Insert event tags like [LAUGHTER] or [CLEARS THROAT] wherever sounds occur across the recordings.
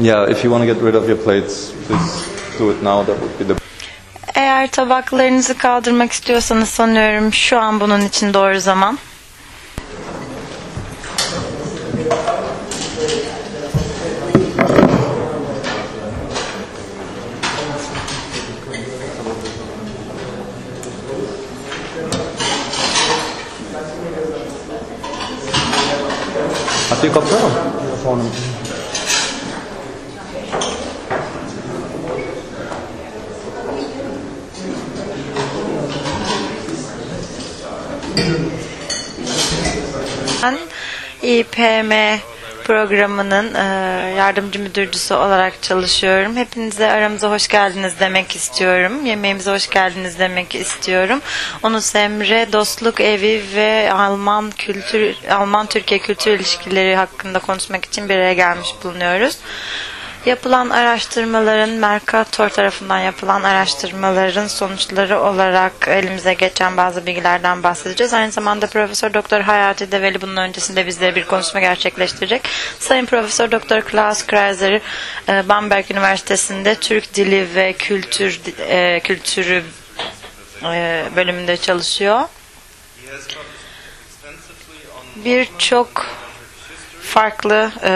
Yeah, if you want to get rid of your plates, please do it now. That would be the Eğer tabaklarınızı kaldırmak istiyorsanız sanıyorum şu an bunun için doğru zaman. Du die Kopfhörer? Vorne. Ben İPM programının e, yardımcı müdürcüsü olarak çalışıyorum. Hepinize aramıza hoş geldiniz demek istiyorum. Yemeğimize hoş geldiniz demek istiyorum. Onu Semre Dostluk Evi ve Alman kültür Alman Türkiye kültür ilişkileri hakkında konuşmak için bir araya gelmiş bulunuyoruz. Yapılan araştırmaların Mercator tarafından yapılan araştırmaların sonuçları olarak elimize geçen bazı bilgilerden bahsedeceğiz. Aynı zamanda Profesör Doktor Hayati Develi bunun öncesinde bizlere bir konuşma gerçekleştirecek. Sayın Profesör Doktor Klaus Kreiser e, Bamberg Üniversitesi'nde Türk Dili ve Kültür e, Kültürü e, bölümünde çalışıyor. Birçok farklı e,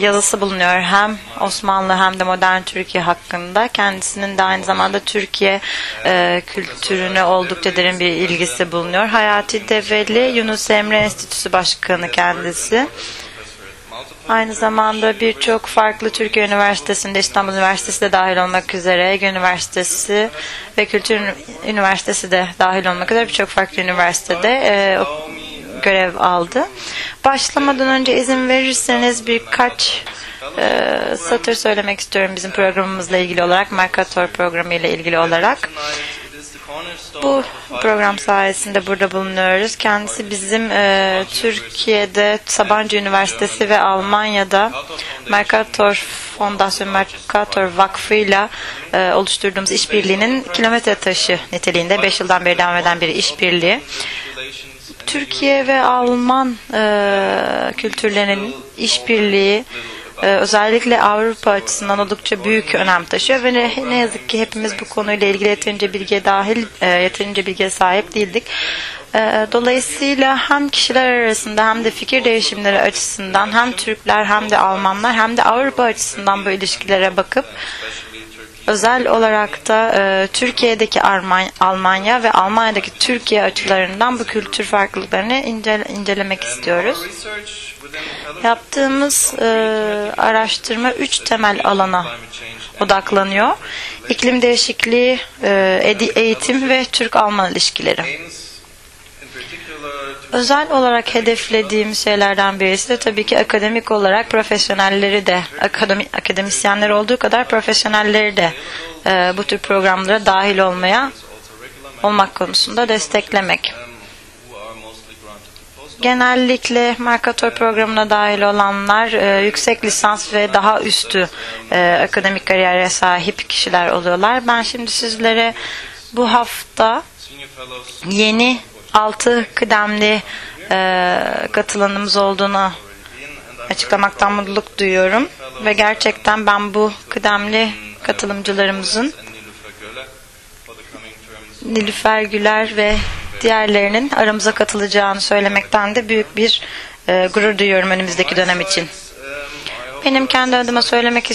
yazısı bulunuyor. Hem Osmanlı hem de modern Türkiye hakkında. Kendisinin de aynı zamanda Türkiye e, kültürüne oldukça derin bir ilgisi bulunuyor. Hayati Develi Yunus Emre Enstitüsü Başkanı kendisi. Aynı zamanda birçok farklı Türkiye Üniversitesi'nde, İstanbul Üniversitesi de dahil olmak üzere, Ege Üniversitesi ve Kültür Üniversitesi de dahil olmak üzere birçok farklı üniversitede e, görev aldı. Başlamadan önce izin verirseniz birkaç e, satır söylemek istiyorum bizim programımızla ilgili olarak, Mercator programı ile ilgili olarak. Bu program sayesinde burada bulunuyoruz. Kendisi bizim e, Türkiye'de Sabancı Üniversitesi ve Almanya'da Mercator Fondasyon Mercator Vakfı ile oluşturduğumuz işbirliğinin kilometre taşı niteliğinde 5 yıldan beri devam eden bir işbirliği. Türkiye ve Alman e, kültürlerinin işbirliği e, özellikle Avrupa açısından oldukça büyük önem taşıyor ve ne, ne yazık ki hepimiz bu konuyla ilgili yeterince bilgiye dahil, e, yeterince bilgiye sahip değildik. E, dolayısıyla hem kişiler arasında hem de fikir değişimleri açısından hem Türkler hem de Almanlar hem de Avrupa açısından bu ilişkilere bakıp özel olarak da e, Türkiye'deki Arman, Almanya ve Almanya'daki Türkiye açılarından bu kültür farklılıklarını incele, incelemek istiyoruz. Yaptığımız e, araştırma üç temel alana odaklanıyor. İklim değişikliği, e, eğitim ve Türk-Alman ilişkileri. Özel olarak hedeflediğim şeylerden birisi de tabii ki akademik olarak profesyonelleri de, akademi, akademisyenler olduğu kadar profesyonelleri de e, bu tür programlara dahil olmaya, olmak konusunda desteklemek. Genellikle Mercator programına dahil olanlar e, yüksek lisans ve daha üstü e, akademik kariyere sahip kişiler oluyorlar. Ben şimdi sizlere bu hafta yeni altı kıdemli e, katılanımız olduğunu açıklamaktan mutluluk duyuyorum ve gerçekten ben bu kıdemli katılımcılarımızın Nilüfer Güler ve diğerlerinin aramıza katılacağını söylemekten de büyük bir e, gurur duyuyorum önümüzdeki dönem için. Benim kendi adıma söylemek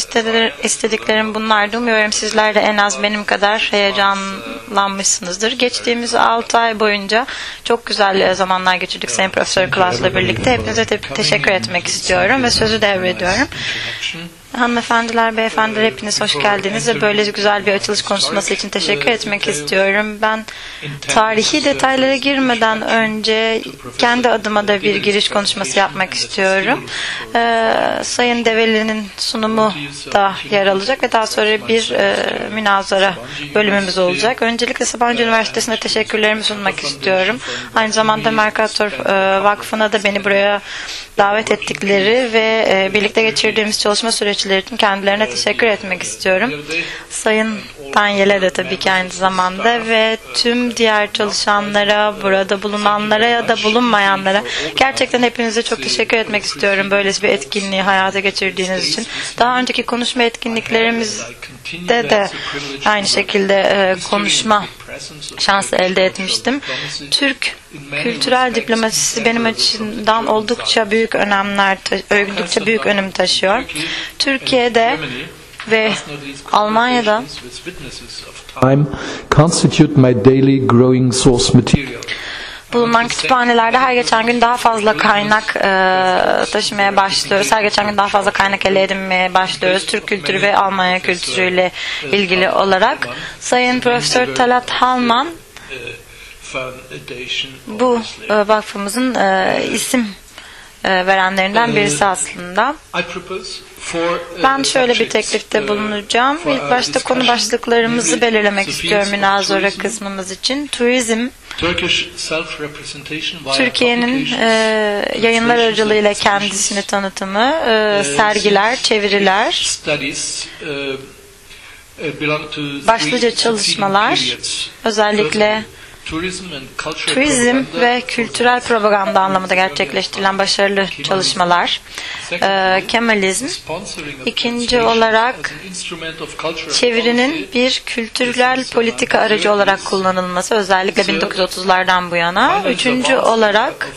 istediklerim bunlardı. Umuyorum sizler de en az benim kadar heyecanlanmışsınızdır. Geçtiğimiz 6 ay boyunca çok güzel zamanlar geçirdik Sayın Profesör Klas'la birlikte. Hepinize te- teşekkür etmek istiyorum ve sözü devrediyorum. Hanımefendiler, beyefendiler hepiniz hoş geldiniz ve böyle güzel bir açılış konuşması için teşekkür etmek istiyorum. Ben tarihi detaylara girmeden önce kendi adıma da bir giriş konuşması yapmak istiyorum. Ee, Sayın Develi'nin sunumu da yer alacak ve daha sonra bir e, münazara bölümümüz olacak. Öncelikle Sabancı Üniversitesi'ne teşekkürlerimi sunmak istiyorum. Aynı zamanda Mercator e, Vakfı'na da beni buraya davet ettikleri ve e, birlikte geçirdiğimiz çalışma süreci destekçileri için kendilerine teşekkür etmek istiyorum. Sayın Daniel'e de tabii ki aynı zamanda ve tüm diğer çalışanlara, burada bulunanlara ya da bulunmayanlara gerçekten hepinize çok teşekkür etmek istiyorum böyle bir etkinliği hayata geçirdiğiniz için. Daha önceki konuşma etkinliklerimizde de aynı şekilde e, konuşma şansı elde etmiştim. Türk kültürel diplomasisi benim açımdan oldukça büyük önemler, oldukça büyük önem taşıyor. Türkiye'de ve Almanya'da time constitute my daily growing source material. Bulunan kütüphanelerde her geçen gün daha fazla kaynak e, taşımaya başlıyoruz. Her geçen gün daha fazla kaynak elde edinmeye başlıyoruz. Türk kültürü ve Almanya kültürüyle ilgili olarak. Sayın Profesör Talat Halman bu e, vakfımızın e, isim e, verenlerinden birisi aslında. Ben şöyle bir teklifte bulunacağım. İlk başta konu başlıklarımızı belirlemek istiyorum münazara kısmımız için. Turizm, Türkiye'nin e, yayınlar aracılığıyla kendisini tanıtımı, e, sergiler, çeviriler, başlıca çalışmalar, özellikle turizm ve kültürel propaganda anlamında gerçekleştirilen başarılı çalışmalar, e, Kemalizm, ikinci olarak çevirinin bir kültürel politika aracı olarak kullanılması özellikle 1930'lardan bu yana, üçüncü olarak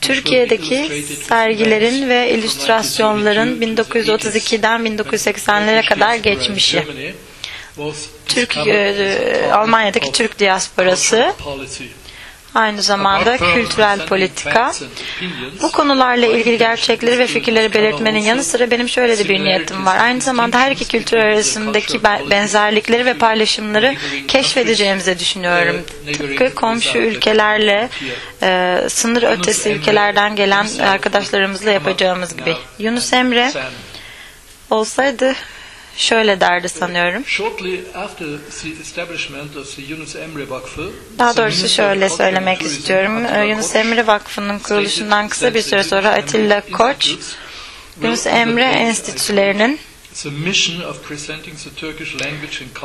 Türkiye'deki sergilerin ve illüstrasyonların 1932'den 1980'lere kadar geçmişi. Türk e, Almanya'daki Türk diasporası aynı zamanda kültürel politika. Bu konularla ilgili gerçekleri ve fikirleri belirtmenin yanı sıra benim şöyle de bir niyetim var. Aynı zamanda her iki kültür arasındaki benzerlikleri ve paylaşımları keşfedeceğimizi düşünüyorum. Tıpkı komşu ülkelerle e, sınır ötesi ülkelerden gelen arkadaşlarımızla yapacağımız gibi. Yunus Emre olsaydı şöyle derdi sanıyorum. Daha doğrusu şöyle söylemek istiyorum. Ee, Yunus Emre Vakfı'nın kuruluşundan kısa bir süre sonra Atilla Koç, Yunus Emre Enstitülerinin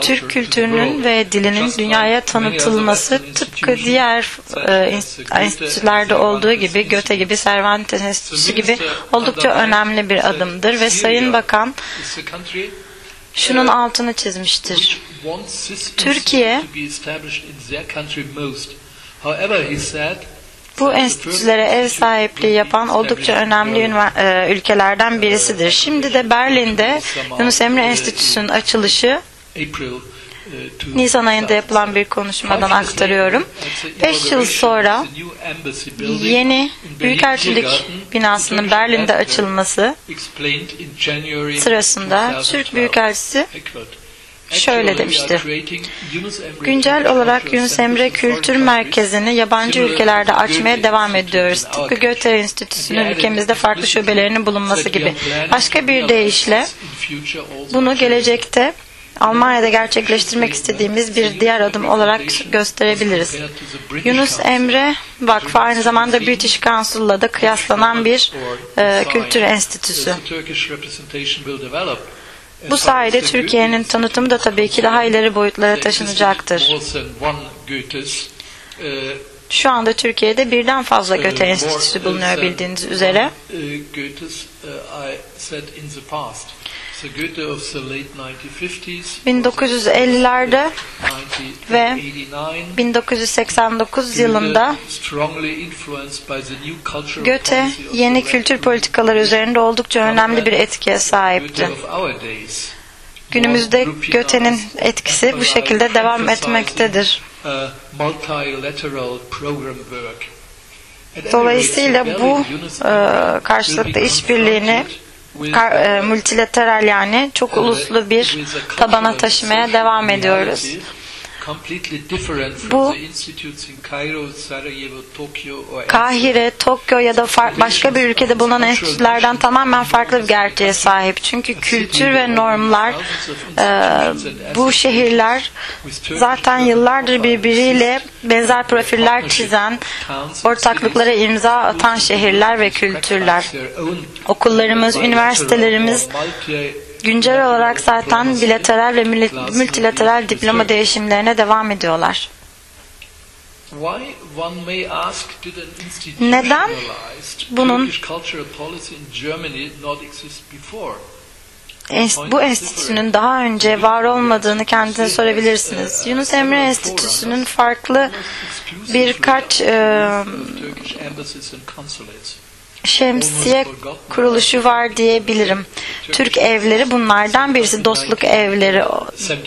Türk kültürünün ve dilinin dünyaya tanıtılması tıpkı diğer e, enstitülerde olduğu gibi Göte gibi Cervantes Enstitüsü gibi oldukça önemli bir adımdır ve Sayın Bakan şunun altını çizmiştir. Türkiye bu enstitülere ev sahipliği yapan oldukça önemli ülkelerden birisidir. Şimdi de Berlin'de Yunus Emre Enstitüsü'nün açılışı Nisan ayında yapılan bir konuşmadan aktarıyorum. Beş yıl sonra yeni Büyükelçilik binasının Berlin'de açılması sırasında Türk Büyükelçisi şöyle demişti. Güncel olarak Yunus Emre Kültür Merkezi'ni yabancı ülkelerde açmaya devam ediyoruz. Tıpkı Goethe Enstitüsü'nün ülkemizde farklı şubelerinin bulunması gibi. Başka bir deyişle bunu gelecekte Almanya'da gerçekleştirmek istediğimiz bir diğer adım olarak gösterebiliriz. Yunus Emre Vakfı aynı zamanda British Council'la da kıyaslanan bir e, kültür enstitüsü. Bu sayede Türkiye'nin tanıtımı da tabii ki daha ileri boyutlara taşınacaktır. Şu anda Türkiye'de birden fazla Goethe Enstitüsü bulunuyor bildiğiniz üzere. 1950'lerde ve 1989 yılında Goethe yeni kültür politikaları üzerinde oldukça önemli bir etkiye sahipti. Günümüzde Goethe'nin etkisi bu şekilde devam etmektedir. Dolayısıyla bu e, karşılıklı işbirliğini multilateral yani çok uluslu bir tabana taşımaya devam ediyoruz. Completely different from Bu- the institutes in Cairo, Sarajevo, Tokyo or Kahire, Tokyo ya da başka bir ülkede bulunan enstitülerden tamamen farklı bir gerçeğe sahip. Çünkü kültür ve normlar e, bu şehirler zaten yıllardır birbiriyle benzer profiller çizen, ortaklıklara imza atan şehirler ve kültürler. Okullarımız, üniversitelerimiz güncel olarak zaten bilateral ve multilateral diploma değişimlerine devam ediyorlar. Neden bunun- bu enstitünün daha önce var olmadığını kendinize sorabilirsiniz. Yunus Emre Enstitüsü'nün farklı birkaç e, Şemsiye kuruluşu var diyebilirim. Türk evleri bunlardan birisi dostluk evleri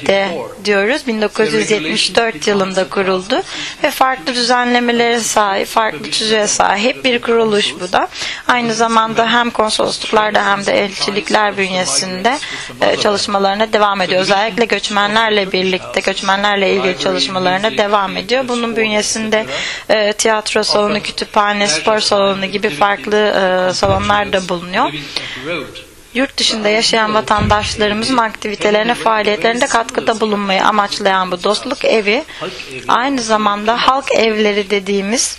de diyoruz. 1974 yılında kuruldu ve farklı düzenlemelere sahip, farklı tüzüğe sahip bir kuruluş bu da. Aynı zamanda hem konsolosluklarda hem de elçilikler bünyesinde e, çalışmalarına devam ediyor. Özellikle göçmenlerle birlikte göçmenlerle ilgili çalışmalarına devam ediyor. Bunun bünyesinde e, tiyatro salonu, kütüphane, spor salonu gibi farklı e, salonlar bulunuyor. Yurt dışında yaşayan vatandaşlarımızın aktivitelerine, faaliyetlerinde katkıda bulunmayı amaçlayan bu dostluk evi aynı zamanda halk evleri dediğimiz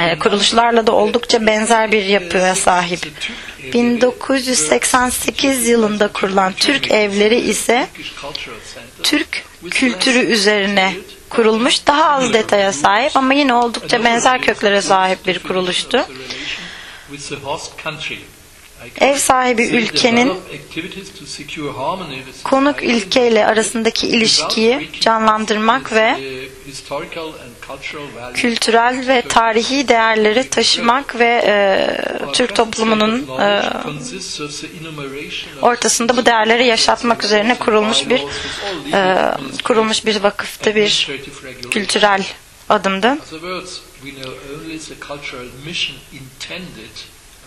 e, kuruluşlarla da oldukça benzer bir yapıya sahip. 1988 yılında kurulan Türk evleri ise Türk kültürü üzerine kurulmuş daha az detaya sahip ama yine oldukça benzer köklere sahip bir kuruluştu. Ev sahibi ülkenin konuk ülkeyle arasındaki ilişkiyi canlandırmak ve kültürel ve tarihi değerleri taşımak ve e, Türk toplumunun e, ortasında bu değerleri yaşatmak üzerine kurulmuş bir e, kurulmuş bir vakıftı, bir kültürel adımdı. In other words, we know only the cultural mission intended.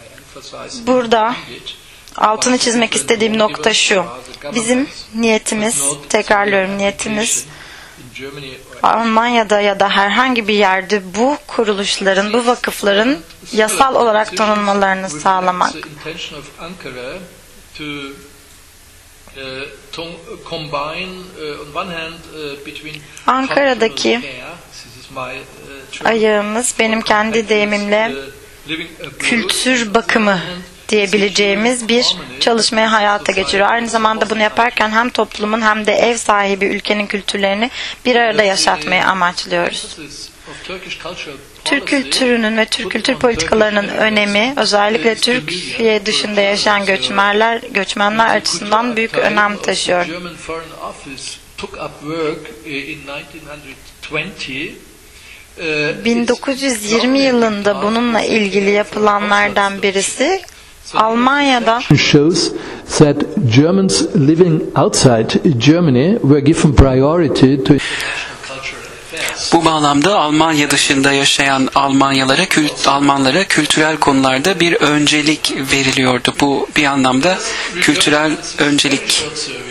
I emphasize Burada altını çizmek istediğim nokta şu. Bizim niyetimiz, tekrarlıyorum niyetimiz Almanya'da ya da herhangi bir yerde bu kuruluşların, bu vakıfların yasal olarak tanınmalarını sağlamak. Uh, uh, uh, Ankara'daki term, Ayağımız benim kendi deyimimle abroad, kültür bakımı diyebileceğimiz bir çalışmaya hayata geçiriyor. Aynı zamanda bunu yaparken hem toplumun hem de ev sahibi ülkenin kültürlerini bir arada yaşatmayı amaçlıyoruz. Turkish cultural Türk kültürünün ve Türk kültür politikalarının önemi özellikle Türkiye dışında yaşayan göçmenler göçmenler açısından büyük önem taşıyor. 1920 uh, 1920 yılında bununla ilgili yapılanlardan birisi Almanya'da shows that Germans living outside Germany were given priority to. Bu bağlamda Almanya dışında yaşayan Almanyalara, kült, Almanlara kültürel konularda bir öncelik veriliyordu. Bu bir anlamda kültürel öncelik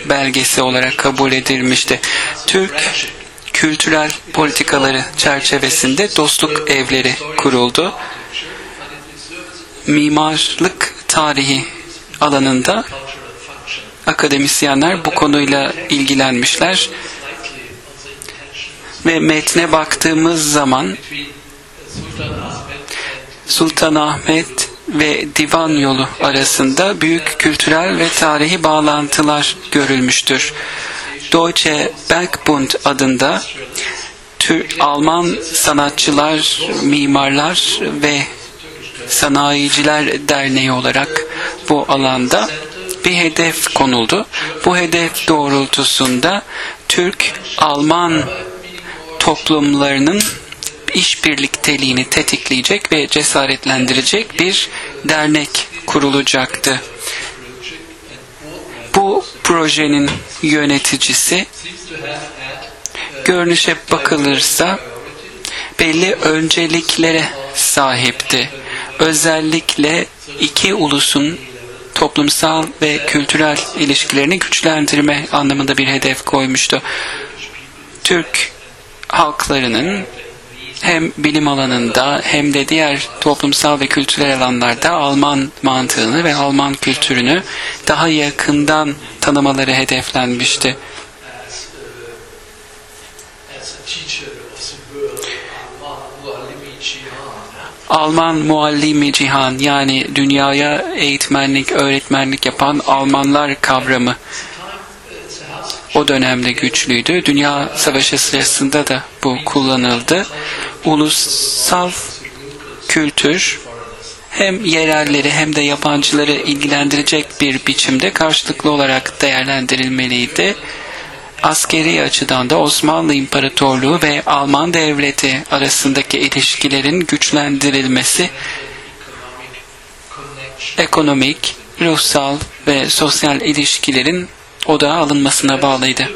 belgesi olarak kabul edilmişti. Türk kültürel politikaları çerçevesinde dostluk evleri kuruldu. Mimarlık tarihi alanında akademisyenler bu konuyla ilgilenmişler ve metne baktığımız zaman Sultanahmet ve Divan yolu arasında büyük kültürel ve tarihi bağlantılar görülmüştür. Deutsche Bergbund adında Türk Alman sanatçılar, mimarlar ve sanayiciler derneği olarak bu alanda bir hedef konuldu. Bu hedef doğrultusunda Türk Alman toplumlarının işbirlikteliğini tetikleyecek ve cesaretlendirecek bir dernek kurulacaktı. Bu projenin yöneticisi görünüşe bakılırsa belli önceliklere sahipti. Özellikle iki ulusun toplumsal ve kültürel ilişkilerini güçlendirme anlamında bir hedef koymuştu. Türk halklarının hem bilim alanında hem de diğer toplumsal ve kültürel alanlarda Alman mantığını ve Alman kültürünü daha yakından tanımaları hedeflenmişti. Alman muallimi cihan yani dünyaya eğitmenlik, öğretmenlik yapan Almanlar kavramı o dönemde güçlüydü. Dünya Savaşı sırasında da bu kullanıldı. Ulusal kültür hem yerelleri hem de yabancıları ilgilendirecek bir biçimde karşılıklı olarak değerlendirilmeliydi. Askeri açıdan da Osmanlı İmparatorluğu ve Alman Devleti arasındaki ilişkilerin güçlendirilmesi ekonomik, ruhsal ve sosyal ilişkilerin odağa alınmasına bağlıydı.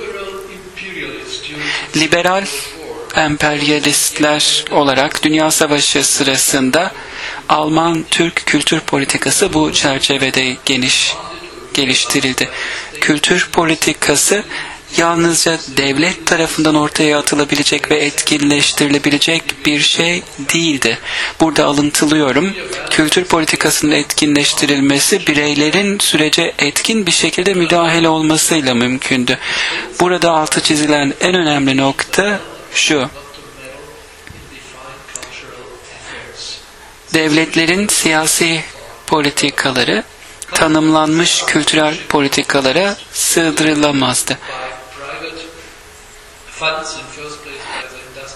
Liberal emperyalistler olarak Dünya Savaşı sırasında Alman-Türk kültür politikası bu çerçevede geniş geliştirildi. Kültür politikası yalnızca devlet tarafından ortaya atılabilecek ve etkinleştirilebilecek bir şey değildi. Burada alıntılıyorum. Kültür politikasının etkinleştirilmesi bireylerin sürece etkin bir şekilde müdahale olmasıyla mümkündü. Burada altı çizilen en önemli nokta şu. Devletlerin siyasi politikaları tanımlanmış kültürel politikalara sığdırılamazdı.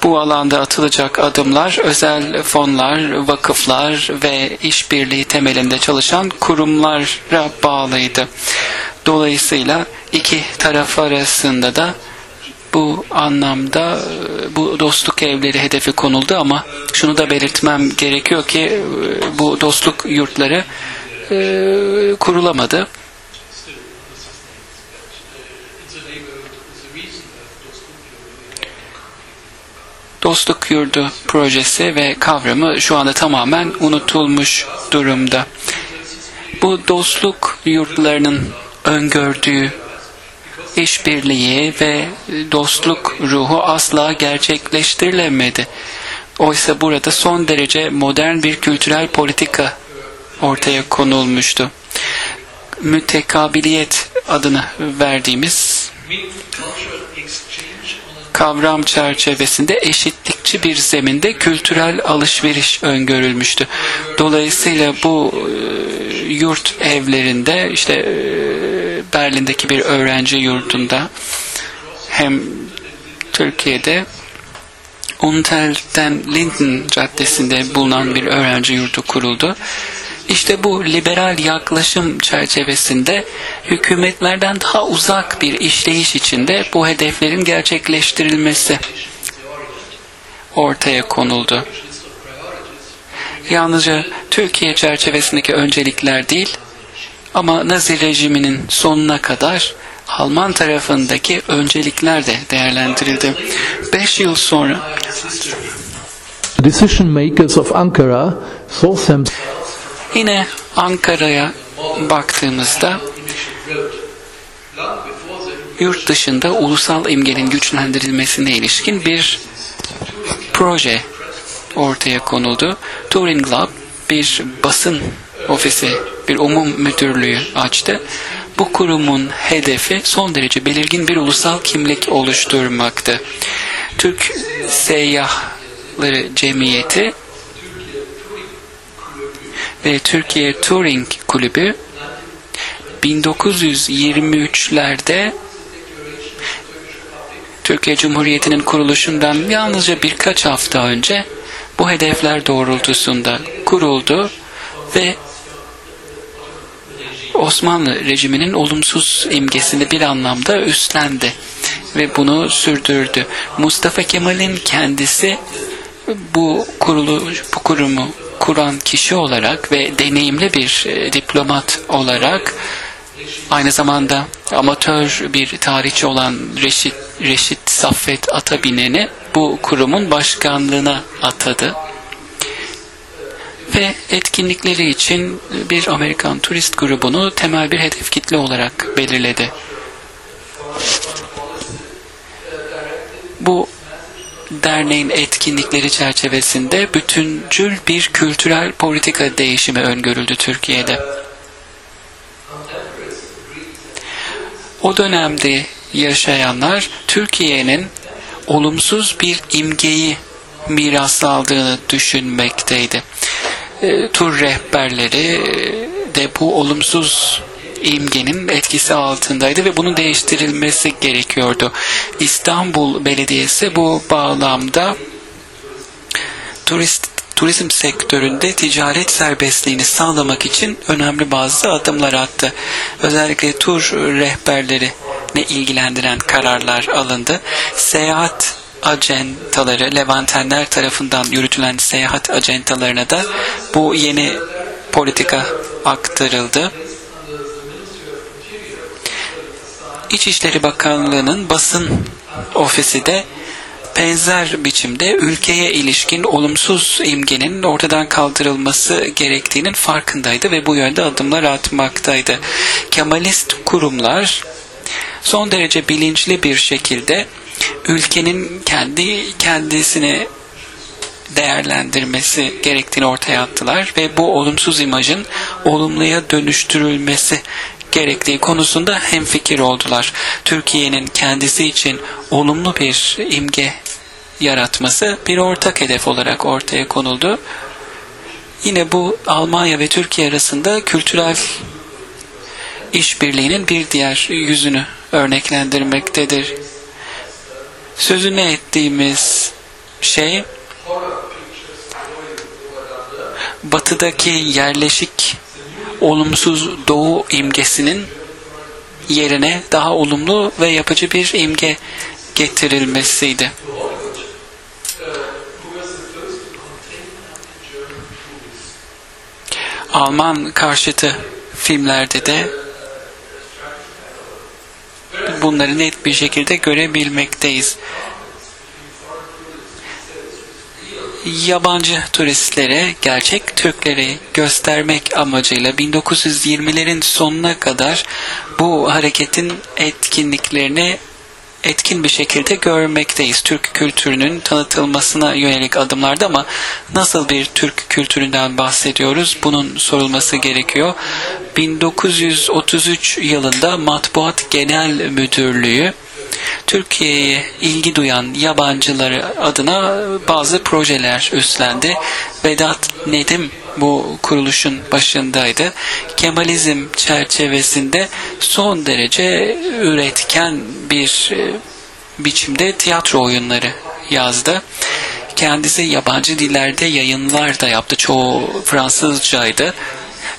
Bu alanda atılacak adımlar özel fonlar, vakıflar ve işbirliği temelinde çalışan kurumlara bağlıydı. Dolayısıyla iki taraf arasında da bu anlamda bu dostluk evleri hedefi konuldu ama şunu da belirtmem gerekiyor ki bu dostluk yurtları e, kurulamadı. Dostluk Yurdu projesi ve kavramı şu anda tamamen unutulmuş durumda. Bu dostluk yurtlarının öngördüğü işbirliği ve dostluk ruhu asla gerçekleştirilemedi. Oysa burada son derece modern bir kültürel politika ortaya konulmuştu. Mütekabiliyet adını verdiğimiz kavram çerçevesinde eşitlikçi bir zeminde kültürel alışveriş öngörülmüştü. Dolayısıyla bu e, yurt evlerinde işte e, Berlin'deki bir öğrenci yurdunda hem Türkiye'de Untel'den Linden Caddesi'nde bulunan bir öğrenci yurdu kuruldu. İşte bu liberal yaklaşım çerçevesinde hükümetlerden daha uzak bir işleyiş içinde bu hedeflerin gerçekleştirilmesi ortaya konuldu. Yalnızca Türkiye çerçevesindeki öncelikler değil ama Nazi rejiminin sonuna kadar Alman tarafındaki öncelikler de değerlendirildi. Beş yıl sonra Decision makers of Ankara saw themselves Yine Ankara'ya baktığımızda yurt dışında ulusal imgenin güçlendirilmesine ilişkin bir proje ortaya konuldu. Turing Lab bir basın ofisi, bir umum müdürlüğü açtı. Bu kurumun hedefi son derece belirgin bir ulusal kimlik oluşturmaktı. Türk Seyyahları Cemiyeti ve Türkiye Touring Kulübü 1923'lerde Türkiye Cumhuriyeti'nin kuruluşundan yalnızca birkaç hafta önce bu hedefler doğrultusunda kuruldu ve Osmanlı rejiminin olumsuz imgesini bir anlamda üstlendi ve bunu sürdürdü. Mustafa Kemal'in kendisi bu kurulu bu kurumu kuran kişi olarak ve deneyimli bir e, diplomat olarak aynı zamanda amatör bir tarihçi olan Reşit, Reşit Saffet Atabinen'i bu kurumun başkanlığına atadı. Ve etkinlikleri için bir Amerikan turist grubunu temel bir hedef kitle olarak belirledi. Bu Derneğin etkinlikleri çerçevesinde bütüncül bir kültürel politika değişimi öngörüldü Türkiye'de. O dönemde yaşayanlar Türkiye'nin olumsuz bir imgeyi miras aldığını düşünmekteydi. E, tur rehberleri de bu olumsuz imgenin etkisi altındaydı ve bunun değiştirilmesi gerekiyordu. İstanbul Belediyesi bu bağlamda turist turizm sektöründe ticaret serbestliğini sağlamak için önemli bazı adımlar attı. Özellikle tur rehberleri ne ilgilendiren kararlar alındı. Seyahat acentaları Levantenler tarafından yürütülen seyahat acentalarına da bu yeni politika aktarıldı. İçişleri Bakanlığı'nın basın ofisi de benzer biçimde ülkeye ilişkin olumsuz imgenin ortadan kaldırılması gerektiğinin farkındaydı ve bu yönde adımlar atmaktaydı. Kemalist kurumlar son derece bilinçli bir şekilde ülkenin kendi kendisini değerlendirmesi gerektiğini ortaya attılar ve bu olumsuz imajın olumluya dönüştürülmesi gerektiği konusunda hemfikir oldular. Türkiye'nin kendisi için olumlu bir imge yaratması bir ortak hedef olarak ortaya konuldu. Yine bu Almanya ve Türkiye arasında kültürel işbirliğinin bir diğer yüzünü örneklendirmektedir. Sözünü ettiğimiz şey batıdaki yerleşik olumsuz doğu imgesinin yerine daha olumlu ve yapıcı bir imge getirilmesiydi. Alman karşıtı filmlerde de bunları net bir şekilde görebilmekteyiz. Yabancı turistlere gerçek Türkleri göstermek amacıyla 1920'lerin sonuna kadar bu hareketin etkinliklerini etkin bir şekilde görmekteyiz. Türk kültürünün tanıtılmasına yönelik adımlarda ama nasıl bir Türk kültüründen bahsediyoruz? Bunun sorulması gerekiyor. 1933 yılında Matbuat Genel Müdürlüğü Türkiye'ye ilgi duyan yabancıları adına bazı projeler üstlendi. Vedat Nedim bu kuruluşun başındaydı. Kemalizm çerçevesinde son derece üretken bir e, biçimde tiyatro oyunları yazdı. Kendisi yabancı dillerde yayınlar da yaptı. Çoğu Fransızcaydı.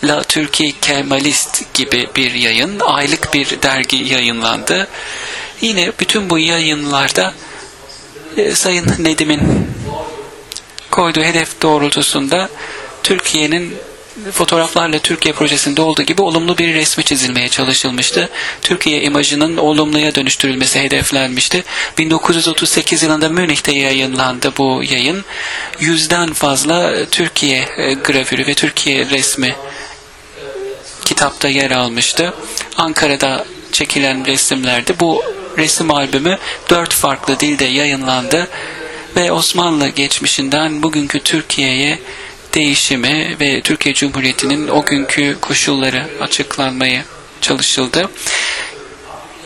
La Türkiye Kemalist gibi bir yayın, aylık bir dergi yayınlandı. Yine bütün bu yayınlarda e, Sayın Nedim'in koyduğu hedef doğrultusunda Türkiye'nin fotoğraflarla Türkiye projesinde olduğu gibi olumlu bir resmi çizilmeye çalışılmıştı. Türkiye imajının olumluya dönüştürülmesi hedeflenmişti. 1938 yılında Münih'te yayınlandı bu yayın. Yüzden fazla Türkiye e, gravürü ve Türkiye resmi kitapta yer almıştı. Ankara'da çekilen resimlerde bu resim albümü dört farklı dilde yayınlandı ve Osmanlı geçmişinden bugünkü Türkiye'ye değişimi ve Türkiye Cumhuriyeti'nin o günkü koşulları açıklanmaya çalışıldı.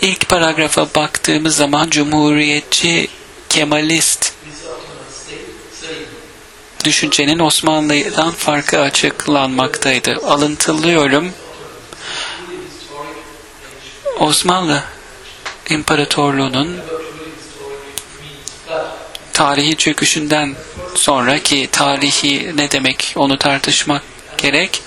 İlk paragrafa baktığımız zaman Cumhuriyetçi Kemalist düşüncenin Osmanlı'dan farkı açıklanmaktaydı. Alıntılıyorum. Osmanlı İmparatorluğu'nun tarihi çöküşünden sonraki tarihi ne demek onu tartışmak gerek.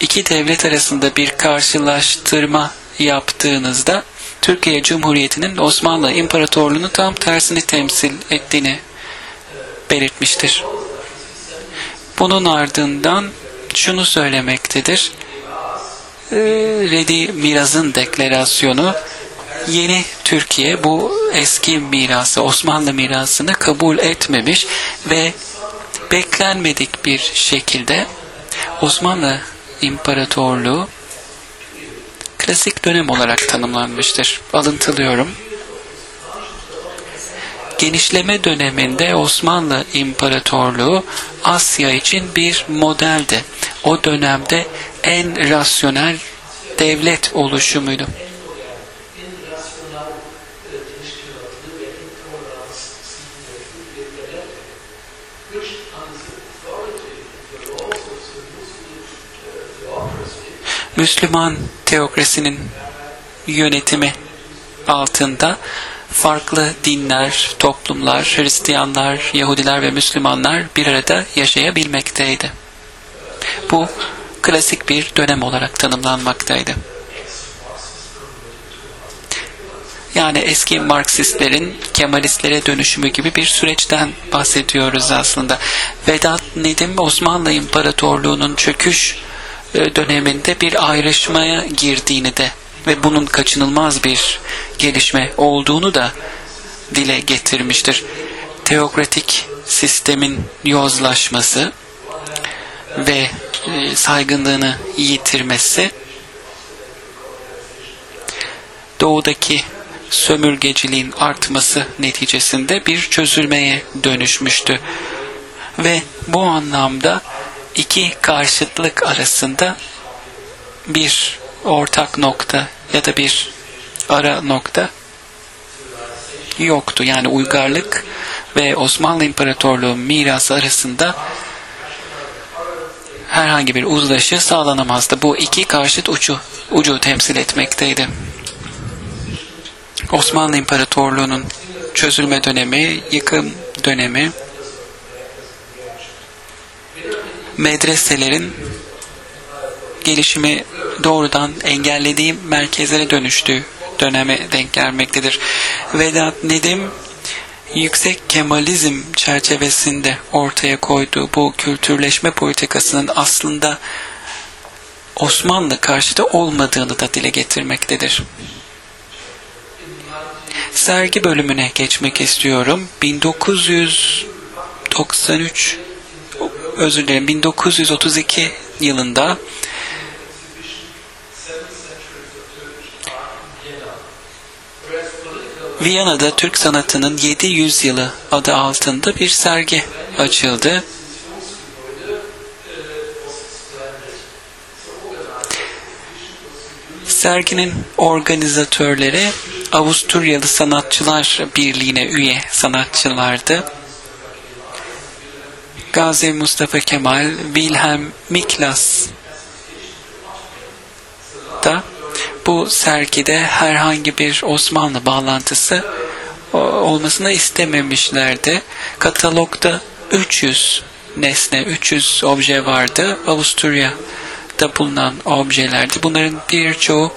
İki devlet arasında bir karşılaştırma yaptığınızda Türkiye Cumhuriyeti'nin Osmanlı İmparatorluğu'nu tam tersini temsil ettiğini belirtmiştir. Bunun ardından şunu söylemektedir. Ee, Redi Miraz'ın deklarasyonu yeni Türkiye bu eski mirası Osmanlı mirasını kabul etmemiş ve beklenmedik bir şekilde Osmanlı İmparatorluğu klasik dönem olarak tanımlanmıştır. Alıntılıyorum. Genişleme döneminde Osmanlı İmparatorluğu Asya için bir modeldi. O dönemde en rasyonel devlet oluşumuydu. Müslüman teokrasinin yönetimi altında farklı dinler, toplumlar, Hristiyanlar, Yahudiler ve Müslümanlar bir arada yaşayabilmekteydi. Bu klasik bir dönem olarak tanımlanmaktaydı. Yani eski Marksistlerin Kemalistlere dönüşümü gibi bir süreçten bahsediyoruz aslında. Vedat Nedim Osmanlı İmparatorluğu'nun çöküş e, döneminde bir ayrışmaya girdiğini de ve bunun kaçınılmaz bir gelişme olduğunu da dile getirmiştir. Teokratik sistemin yozlaşması ve saygınlığını yitirmesi doğudaki sömürgeciliğin artması neticesinde bir çözülmeye dönüşmüştü. Ve bu anlamda iki karşıtlık arasında bir ortak nokta ya da bir ara nokta yoktu. Yani uygarlık ve Osmanlı İmparatorluğu mirası arasında herhangi bir uzlaşı sağlanamazdı. Bu iki karşıt ucu, ucu temsil etmekteydi. Osmanlı İmparatorluğu'nun çözülme dönemi, yıkım dönemi, medreselerin gelişimi doğrudan engellediği merkezlere dönüştüğü döneme denk gelmektedir. Vedat Nedim yüksek kemalizm çerçevesinde ortaya koyduğu bu kültürleşme politikasının aslında Osmanlı karşıtı olmadığını da dile getirmektedir. Sergi bölümüne geçmek istiyorum. 1993 özür dilerim 1932 yılında Viyana'da Türk sanatının 700 yılı adı altında bir sergi açıldı. Serginin organizatörleri Avusturyalı Sanatçılar Birliği'ne üye sanatçılardı. Gazi Mustafa Kemal, Wilhelm Miklas da bu sergide herhangi bir Osmanlı bağlantısı olmasını istememişlerdi. Katalogda 300 nesne, 300 obje vardı. Avusturya'da bulunan objelerdi. Bunların birçoğu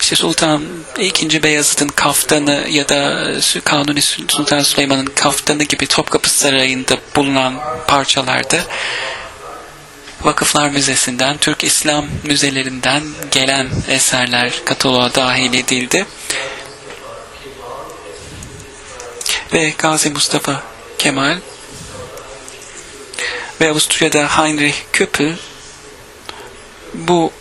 işte Sultan II. Beyazıt'ın kaftanı ya da Kanuni Sultan Süleyman'ın kaftanı gibi Topkapı Sarayı'nda bulunan parçalardı. Vakıflar Müzesi'nden, Türk İslam müzelerinden gelen eserler kataloğa dahil edildi. Ve Gazi Mustafa Kemal ve Avusturya'da Heinrich Köppel bu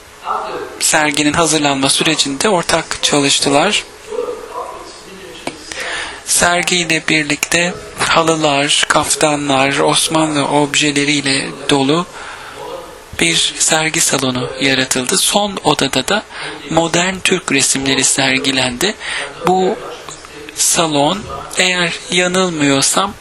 serginin hazırlanma sürecinde ortak çalıştılar. Sergiyle birlikte halılar, kaftanlar, Osmanlı objeleriyle dolu bir sergi salonu yaratıldı. Son odada da modern Türk resimleri sergilendi. Bu salon eğer yanılmıyorsam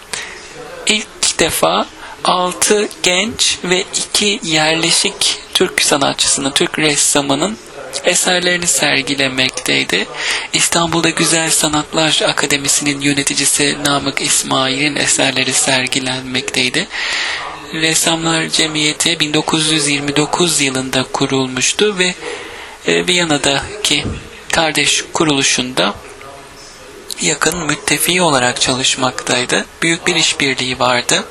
ilk defa 6 genç ve 2 yerleşik Türk sanatçısının, Türk ressamının eserlerini sergilemekteydi. İstanbul'da Güzel Sanatlar Akademisi'nin yöneticisi Namık İsmail'in eserleri sergilenmekteydi. Ressamlar Cemiyeti 1929 yılında kurulmuştu ve e, Viyana'daki kardeş kuruluşunda yakın müttefiği olarak çalışmaktaydı. Büyük bir işbirliği vardı.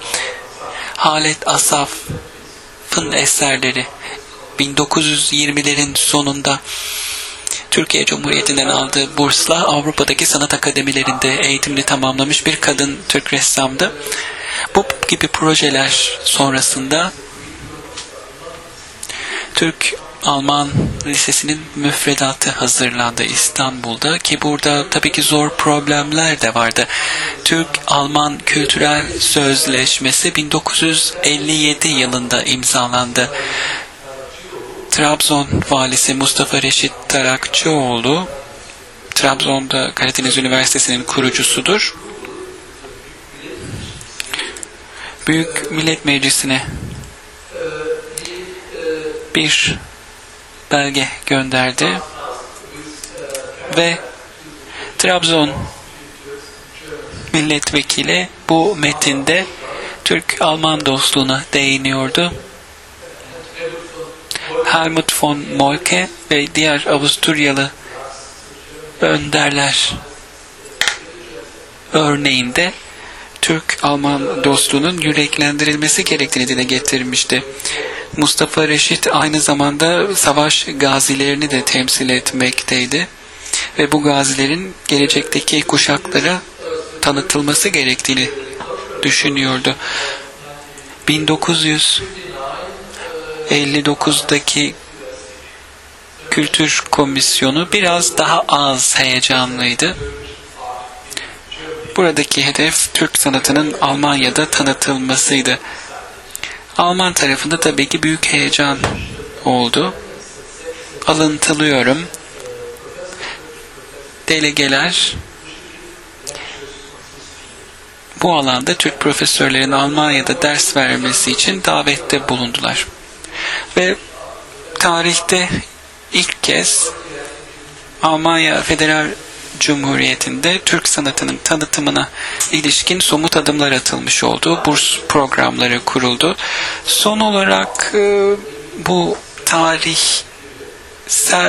Halet Asaf'ın eserleri 1920'lerin sonunda Türkiye Cumhuriyeti'nden aldığı bursla Avrupa'daki sanat akademilerinde eğitimini tamamlamış bir kadın Türk ressamdı. Bu gibi projeler sonrasında Türk Alman Lisesi'nin müfredatı hazırlandı İstanbul'da ki burada tabii ki zor problemler de vardı. Türk-Alman Kültürel Sözleşmesi 1957 yılında imzalandı. Trabzon valisi Mustafa Reşit Tarakçıoğlu Trabzon'da Karadeniz Üniversitesi'nin kurucusudur. Büyük Millet Meclisi'ne bir belge gönderdi ve Trabzon milletvekili bu metinde Türk-Alman dostluğuna değiniyordu. Helmut von Moltke ve diğer Avusturyalı önderler örneğinde Türk-Alman dostluğunun yüreklendirilmesi gerektiğini dile getirmişti. Mustafa Reşit aynı zamanda savaş gazilerini de temsil etmekteydi ve bu gazilerin gelecekteki kuşaklara tanıtılması gerektiğini düşünüyordu. 1959'daki Kültür Komisyonu biraz daha az heyecanlıydı. Buradaki hedef Türk sanatının Almanya'da tanıtılmasıydı. Alman tarafında tabii ki büyük heyecan oldu. Alıntılıyorum. Delegeler bu alanda Türk profesörlerin Almanya'da ders vermesi için davette bulundular. Ve tarihte ilk kez Almanya Federal Cumhuriyeti'nde Türk sanatının tanıtımına ilişkin somut adımlar atılmış oldu. Burs programları kuruldu. Son olarak e, bu tarih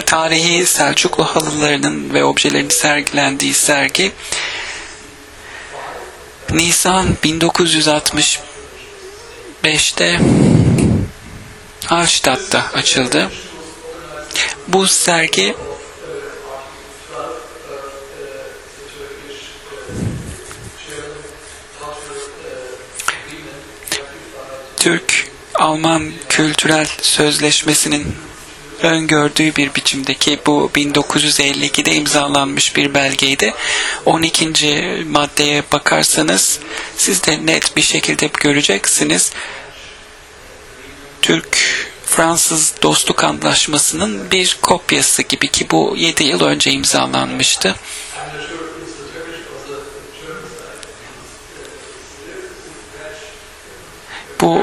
tarihi Selçuklu halılarının ve objelerin sergilendiği sergi Nisan 1965'te Hallstatt'ta açıldı. Bu sergi Türk-Alman Kültürel Sözleşmesi'nin öngördüğü bir biçimdeki bu 1952'de imzalanmış bir belgeydi. 12. maddeye bakarsanız siz de net bir şekilde göreceksiniz. Türk-Fransız Dostluk Antlaşması'nın bir kopyası gibi ki bu 7 yıl önce imzalanmıştı. Bu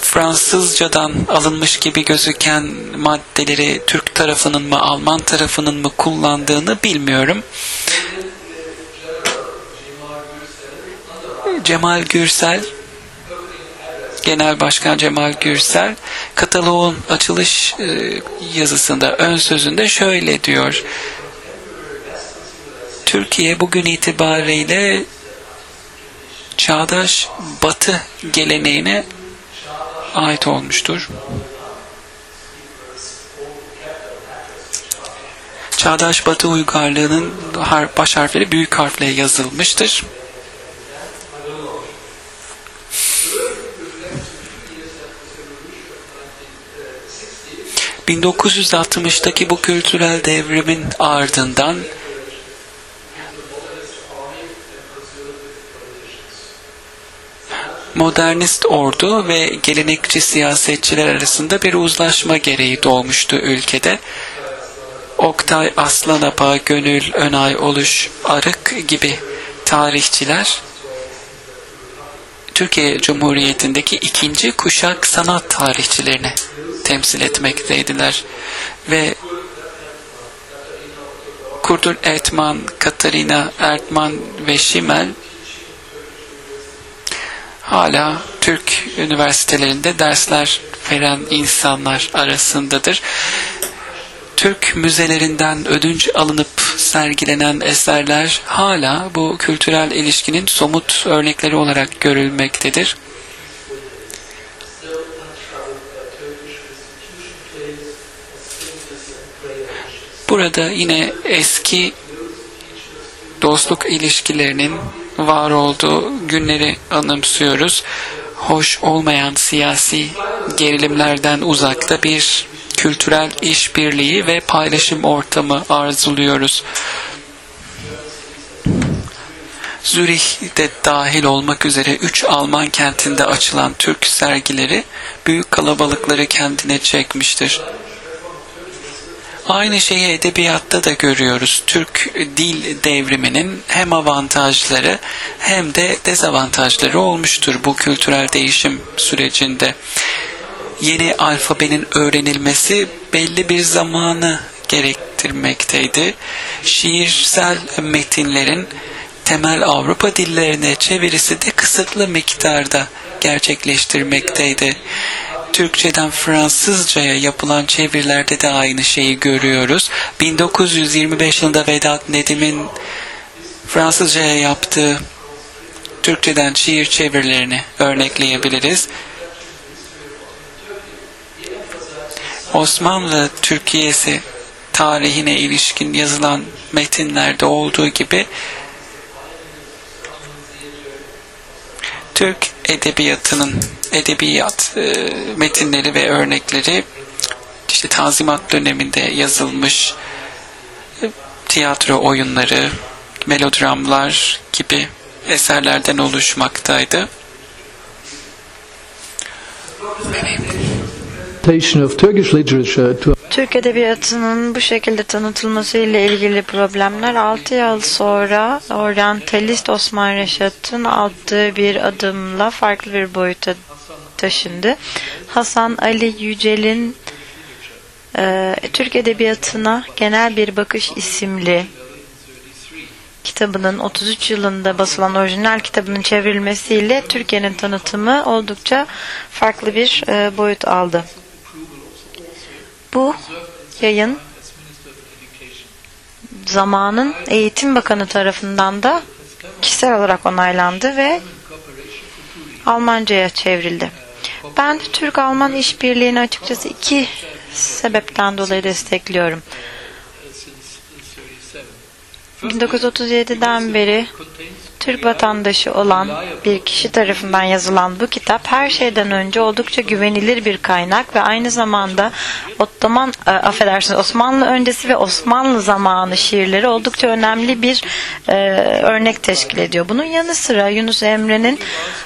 Fransızcadan alınmış gibi gözüken maddeleri Türk tarafının mı Alman tarafının mı kullandığını bilmiyorum. Cemal Gürsel Genel Başkan Cemal Gürsel kataloğun açılış e, yazısında ön sözünde şöyle diyor. Türkiye bugün itibariyle çağdaş batı geleneğine ait olmuştur. Çağdaş Batı uygarlığının baş harfleri büyük harfle yazılmıştır. ...1960'daki bu kültürel devrimin ardından modernist ordu ve gelenekçi siyasetçiler arasında bir uzlaşma gereği doğmuştu ülkede. Oktay Aslanapa, Gönül Önay Oluş, Arık gibi tarihçiler Türkiye Cumhuriyeti'ndeki ikinci kuşak sanat tarihçilerini temsil etmekteydiler. Ve Kurdur Etman, Katarina Ertman ve Şimel hala Türk üniversitelerinde dersler veren insanlar arasındadır. Türk müzelerinden ödünç alınıp sergilenen eserler hala bu kültürel ilişkinin somut örnekleri olarak görülmektedir. Burada yine eski dostluk ilişkilerinin var olduğu günleri anımsıyoruz. Hoş olmayan siyasi gerilimlerden uzakta bir kültürel işbirliği ve paylaşım ortamı arzuluyoruz. Zürih'te dahil olmak üzere 3 Alman kentinde açılan Türk sergileri büyük kalabalıkları kendine çekmiştir. Aynı şeyi edebiyatta da görüyoruz. Türk dil devriminin hem avantajları hem de dezavantajları olmuştur bu kültürel değişim sürecinde. Yeni alfabenin öğrenilmesi belli bir zamanı gerektirmekteydi. Şiirsel metinlerin temel Avrupa dillerine çevirisi de kısıtlı miktarda gerçekleştirmekteydi. Türkçeden Fransızcaya yapılan çevirilerde de aynı şeyi görüyoruz. 1925 yılında Vedat Nedim'in Fransızcaya yaptığı Türkçeden şiir çevirilerini örnekleyebiliriz. Osmanlı Türkiye'si tarihine ilişkin yazılan metinlerde olduğu gibi Türk edebiyatının edebiyat e, metinleri ve örnekleri işte Tanzimat döneminde yazılmış e, tiyatro oyunları, melodramlar gibi eserlerden oluşmaktaydı. Türk Edebiyatı'nın bu şekilde tanıtılması ile ilgili problemler 6 yıl sonra oryantalist Osman Reşat'ın attığı bir adımla farklı bir boyuta taşındı. Hasan Ali Yücel'in e, Türk Edebiyatı'na genel bir bakış isimli kitabının 33 yılında basılan orijinal kitabının çevrilmesiyle Türkiye'nin tanıtımı oldukça farklı bir e, boyut aldı. Bu yayın zamanın Eğitim Bakanı tarafından da kişisel olarak onaylandı ve Almanca'ya çevrildi. Ben Türk-Alman işbirliğini açıkçası iki sebepten dolayı destekliyorum. 1937'den beri Türk vatandaşı olan bir kişi tarafından yazılan bu kitap her şeyden önce oldukça güvenilir bir kaynak ve aynı zamanda Ottoman, e, affedersiniz Osmanlı öncesi ve Osmanlı zamanı şiirleri oldukça önemli bir e, örnek teşkil ediyor. Bunun yanı sıra Yunus Emre'nin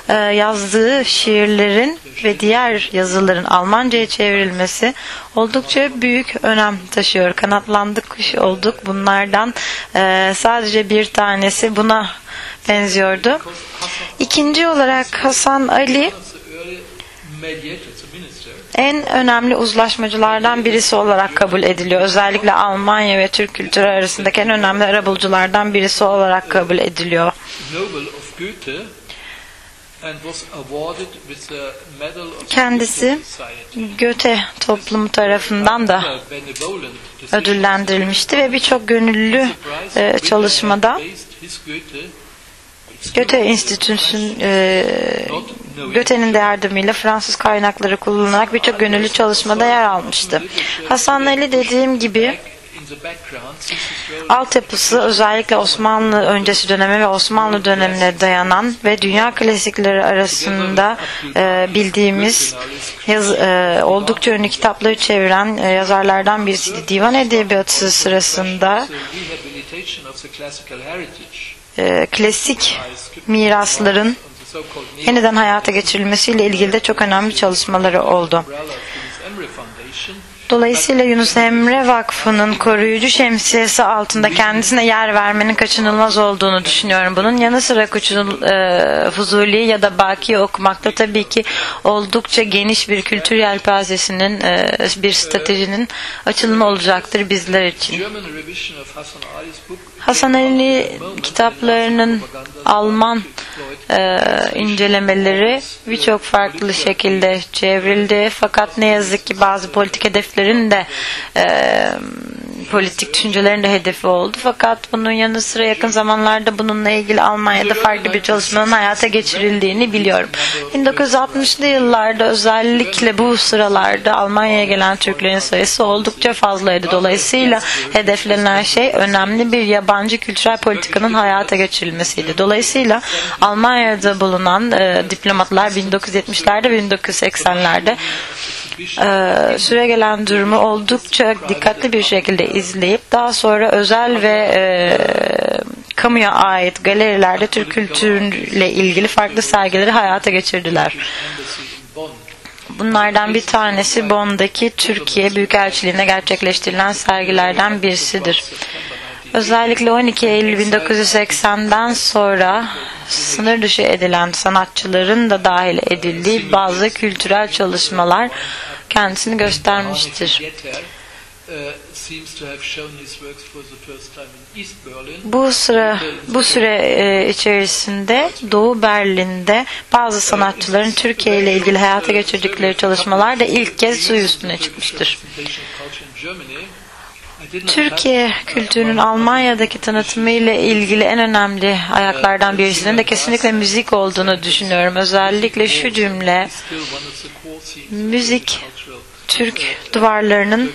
e, yazdığı şiirlerin ve diğer yazıların Almanca'ya çevrilmesi oldukça büyük önem taşıyor. Kanatlandık kuş olduk. Bunlardan e, sadece bir tanesi buna benziyordu. İkinci olarak Hasan Ali en önemli uzlaşmacılardan birisi olarak kabul ediliyor. Özellikle Almanya ve Türk kültürü arasındaki en önemli arabuluculardan birisi olarak kabul ediliyor. Kendisi Göte toplumu tarafından da ödüllendirilmişti ve birçok gönüllü e, çalışmada Göte Enstitüsü'nün e, Göte'nin de yardımıyla Fransız kaynakları kullanılarak birçok gönüllü çalışmada yer almıştı. Hasan Ali dediğim gibi altyapısı özellikle Osmanlı öncesi döneme ve Osmanlı dönemine dayanan ve dünya klasikleri arasında e, bildiğimiz yaz, e, oldukça ünlü kitapları çeviren e, yazarlardan birisiydi. Divan Edebiyatı sırasında e, klasik mirasların yeniden hayata geçirilmesiyle ilgili de çok önemli çalışmaları oldu. Dolayısıyla Yunus Emre Vakfı'nın koruyucu şemsiyesi altında kendisine yer vermenin kaçınılmaz olduğunu düşünüyorum. Bunun yanı sıra Kuçul, e, Fuzuli ya da Baki okumakta tabii ki oldukça geniş bir kültür yelpazesinin e, bir stratejinin açılımı olacaktır bizler için. Hasan Ali kitaplarının Alman e, incelemeleri birçok farklı şekilde çevrildi. Fakat ne yazık ki bazı politik hedeflerin de e, politik düşüncelerin de hedefi oldu. Fakat bunun yanı sıra yakın zamanlarda bununla ilgili Almanya'da farklı bir çalışmanın hayata geçirildiğini biliyorum. 1960'lı yıllarda özellikle bu sıralarda Almanya'ya gelen Türklerin sayısı oldukça fazlaydı. Dolayısıyla hedeflenen şey önemli bir yabancı kültürel politikanın hayata geçirilmesiydi. Dolayısıyla Almanya'da bulunan e, diplomatlar 1970'lerde ve 1980'lerde e, süre gelen durumu oldukça dikkatli bir şekilde izleyip daha sonra özel ve e, kamuya ait galerilerde Türk kültürüyle ilgili farklı sergileri hayata geçirdiler. Bunlardan bir tanesi Bonn'daki Türkiye Büyükelçiliğinde gerçekleştirilen sergilerden birisidir. Özellikle 12 Eylül 1980'den sonra sınır dışı edilen sanatçıların da dahil edildiği bazı kültürel çalışmalar kendisini göstermiştir. Bu sıra bu süre e, içerisinde Doğu Berlin'de bazı sanatçıların Türkiye ile ilgili hayata geçirdikleri çalışmalar da ilk kez su üstüne çıkmıştır. Türkiye kültürünün Almanya'daki tanıtımı ile ilgili en önemli ayaklardan birisinin de kesinlikle müzik olduğunu düşünüyorum. Özellikle şu cümle müzik Türk duvarlarının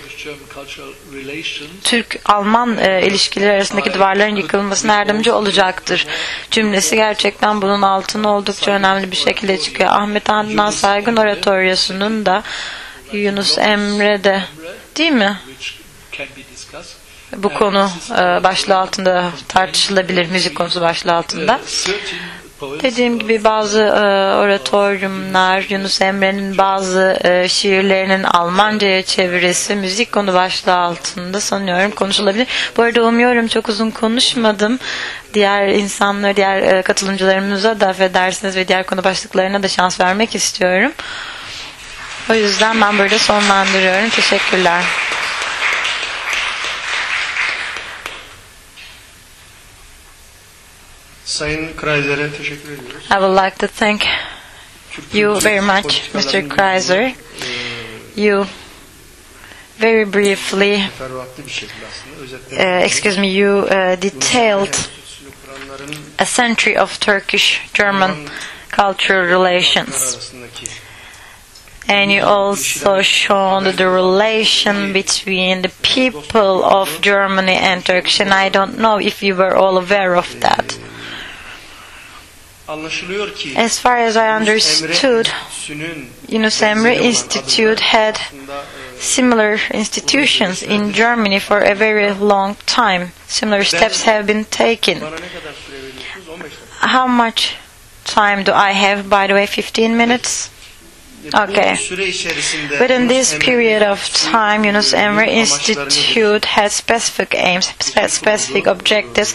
Türk-Alman e, ilişkileri arasındaki duvarların yıkılmasına yardımcı olacaktır. Cümlesi gerçekten bunun altına oldukça önemli bir şekilde çıkıyor. Ahmet Adnan Saygın Oratoryosu'nun da Yunus Emre'de değil mi? Bu konu e, başlığı altında tartışılabilir, müzik konusu başlığı altında. Dediğim gibi bazı e, oratoryumlar, Yunus Emre'nin bazı e, şiirlerinin Almanca'ya çevirisi müzik konu başlığı altında sanıyorum konuşulabilir. Bu arada umuyorum çok uzun konuşmadım. Diğer insanlara, diğer e, katılımcılarımıza da affedersiniz ve diğer konu başlıklarına da şans vermek istiyorum. O yüzden ben böyle sonlandırıyorum. Teşekkürler. Sayın Kreiser'e teşekkür ediyoruz. I would like to thank you very much, Mr. Kreiser. You very briefly, Teferruatlı bir şekilde aslında özetle. uh, excuse me, you uh, detailed a century of Turkish-German cultural relations. And you also shown the relation between the people of Germany and Turkish, and I don't know if you were all aware of that. As far as I understood, Yunus Emre Institute had similar institutions in Germany for a very long time. Similar steps have been taken. bana ne kadar süre veriyorsunuz? 15 dakika. How much time do I have, by the way? 15 minutes? Okay. Within this period of time, Yunus Emre? Institute had specific aims, spe- specific objectives.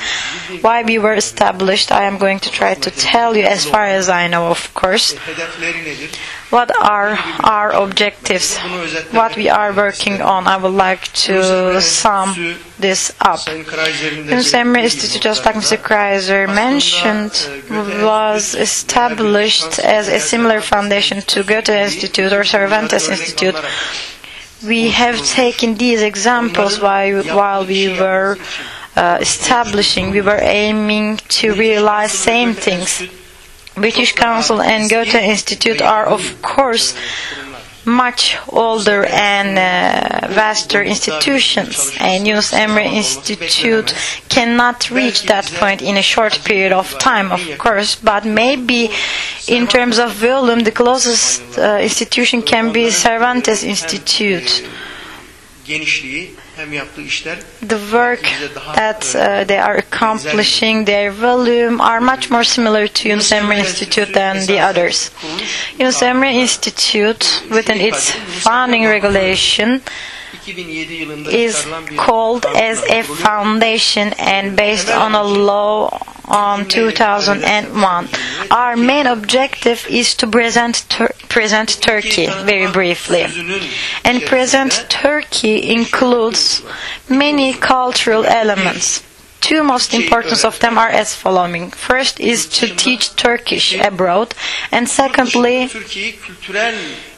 Why we were established, I am going to try to tell you as far as I know, of course. What are our objectives? What we are working on? I would like to sum this up. Kreiser'in de Institute, just like Mr. Kreiser mentioned, was established as a similar foundation to Goethe Institute or Cervantes Institute. We have taken these examples while, while we were uh, establishing, we were aiming to realize same things. British Council and Goethe Institute are, of course, much older and uh, vaster institutions, and Yunus Emre Institute cannot reach that point in a short period of time, of course, but maybe in terms of volume, the closest uh, institution can be Cervantes Institute. Genişliği hem yaptığı işler The work that uh, they are accomplishing, their volume, are much more similar to Yunus Emre Institute than the others. Yunus Emre Institute, within its founding regulation, 2007 yılında is called as a foundation and based on a law on 2001. Our main objective is to present Tur- present Turkey very briefly. And present Turkey includes many cultural elements. Two most important of them are as following. First is to teach Turkish abroad, and secondly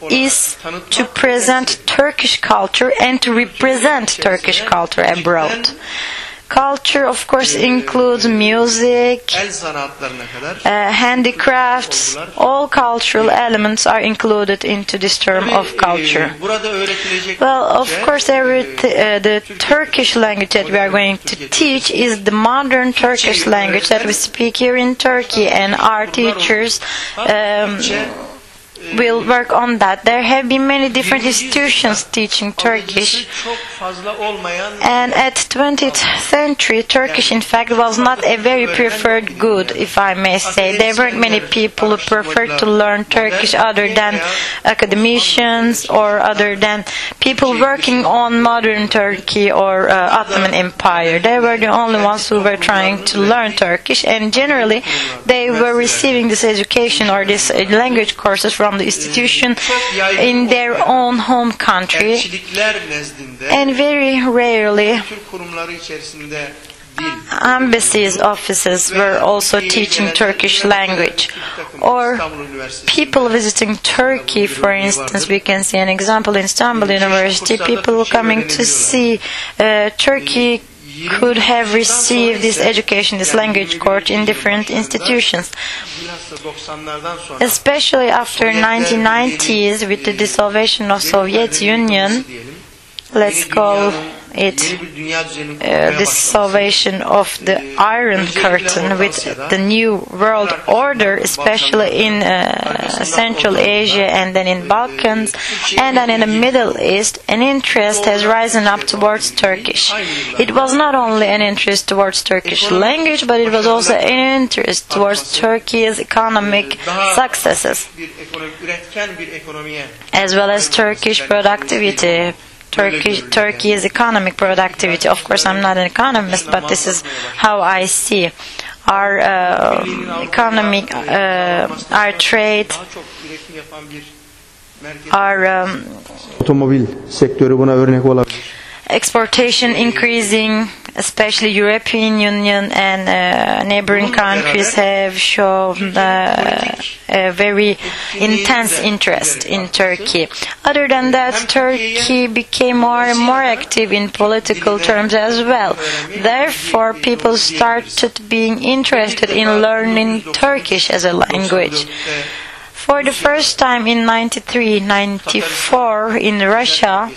is to present Turkish culture and to represent Turkish culture abroad. Culture, of course, includes music, el sanatlarına kadar uh, handicrafts, all cultural elements are included into this term of culture. Ee, Burada öğretilecek Well, of course, every uh, the Turkish language that we are going to teach is the modern Turkish language that we speak here in Turkey, and our teachers um, will work on that. There have been many different institutions teaching Turkish. And at 20th century, Turkish in fact was not a very preferred good, if I may say. There weren't many people who preferred to learn Turkish other than academicians or other than people working on modern Turkey or uh, Ottoman Empire. They were the only ones who were trying to learn Turkish, and generally they were receiving this education or this uh, language courses from the institution in their own home country. And very rarely Türk kurumları içerisinde değil. embassies offices were also teaching Turkish language. Or people visiting Turkey, for instance, we can see an example in Istanbul University. People coming to see uh, Turkey could have received this education, this language course in different institutions. bilhassa 90'lardan sonra Especially after 1990s with the dissolution of Soviet Union, let's call it uh, the salvation of the Iron Curtain with the new world order, especially in uh, Central Asia and then in Balkans and then in the Middle East, an interest has risen up towards Turkish. It was not only an interest towards Turkish language, but it was also an interest towards Turkey's economic successes, as well as Turkish productivity. Turkish, Turkey's economic productivity. Of course, I'm not an economist, but this is how I see our uh, economic, uh, our trade, our um, Otomobil sektörü buna örnek olabilir. exportation increasing, especially European Union and uh, neighboring countries have shown uh, a very intense interest in Turkey. Other than that, Turkey became more and more active in political terms as well. Therefore, people started being interested in learning Turkish as a language. For the first time in 93 94 in Russia,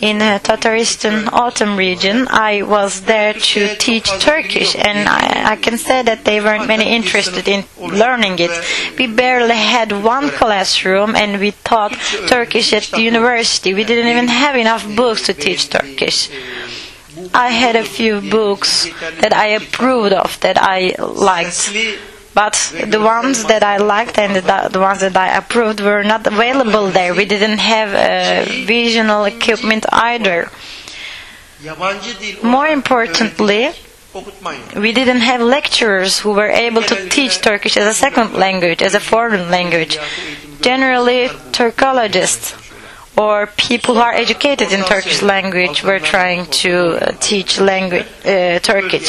in the Tataristan Autumn region, I was there to teach Turkish, and I, I can say that they weren't many interested in learning it. We barely had one classroom, and we taught Turkish at the university. We didn't even have enough books to teach Turkish. I had a few books that I approved of, that I liked. But the ones that I liked and the, the ones that I approved were not available there. We didn't have uh, visual equipment either. More importantly, we didn't have lecturers who were able to teach Turkish as a second language, as a foreign language. Generally, Turkologists or people who are educated in Turkish language were trying to uh, teach language uh, Turkish.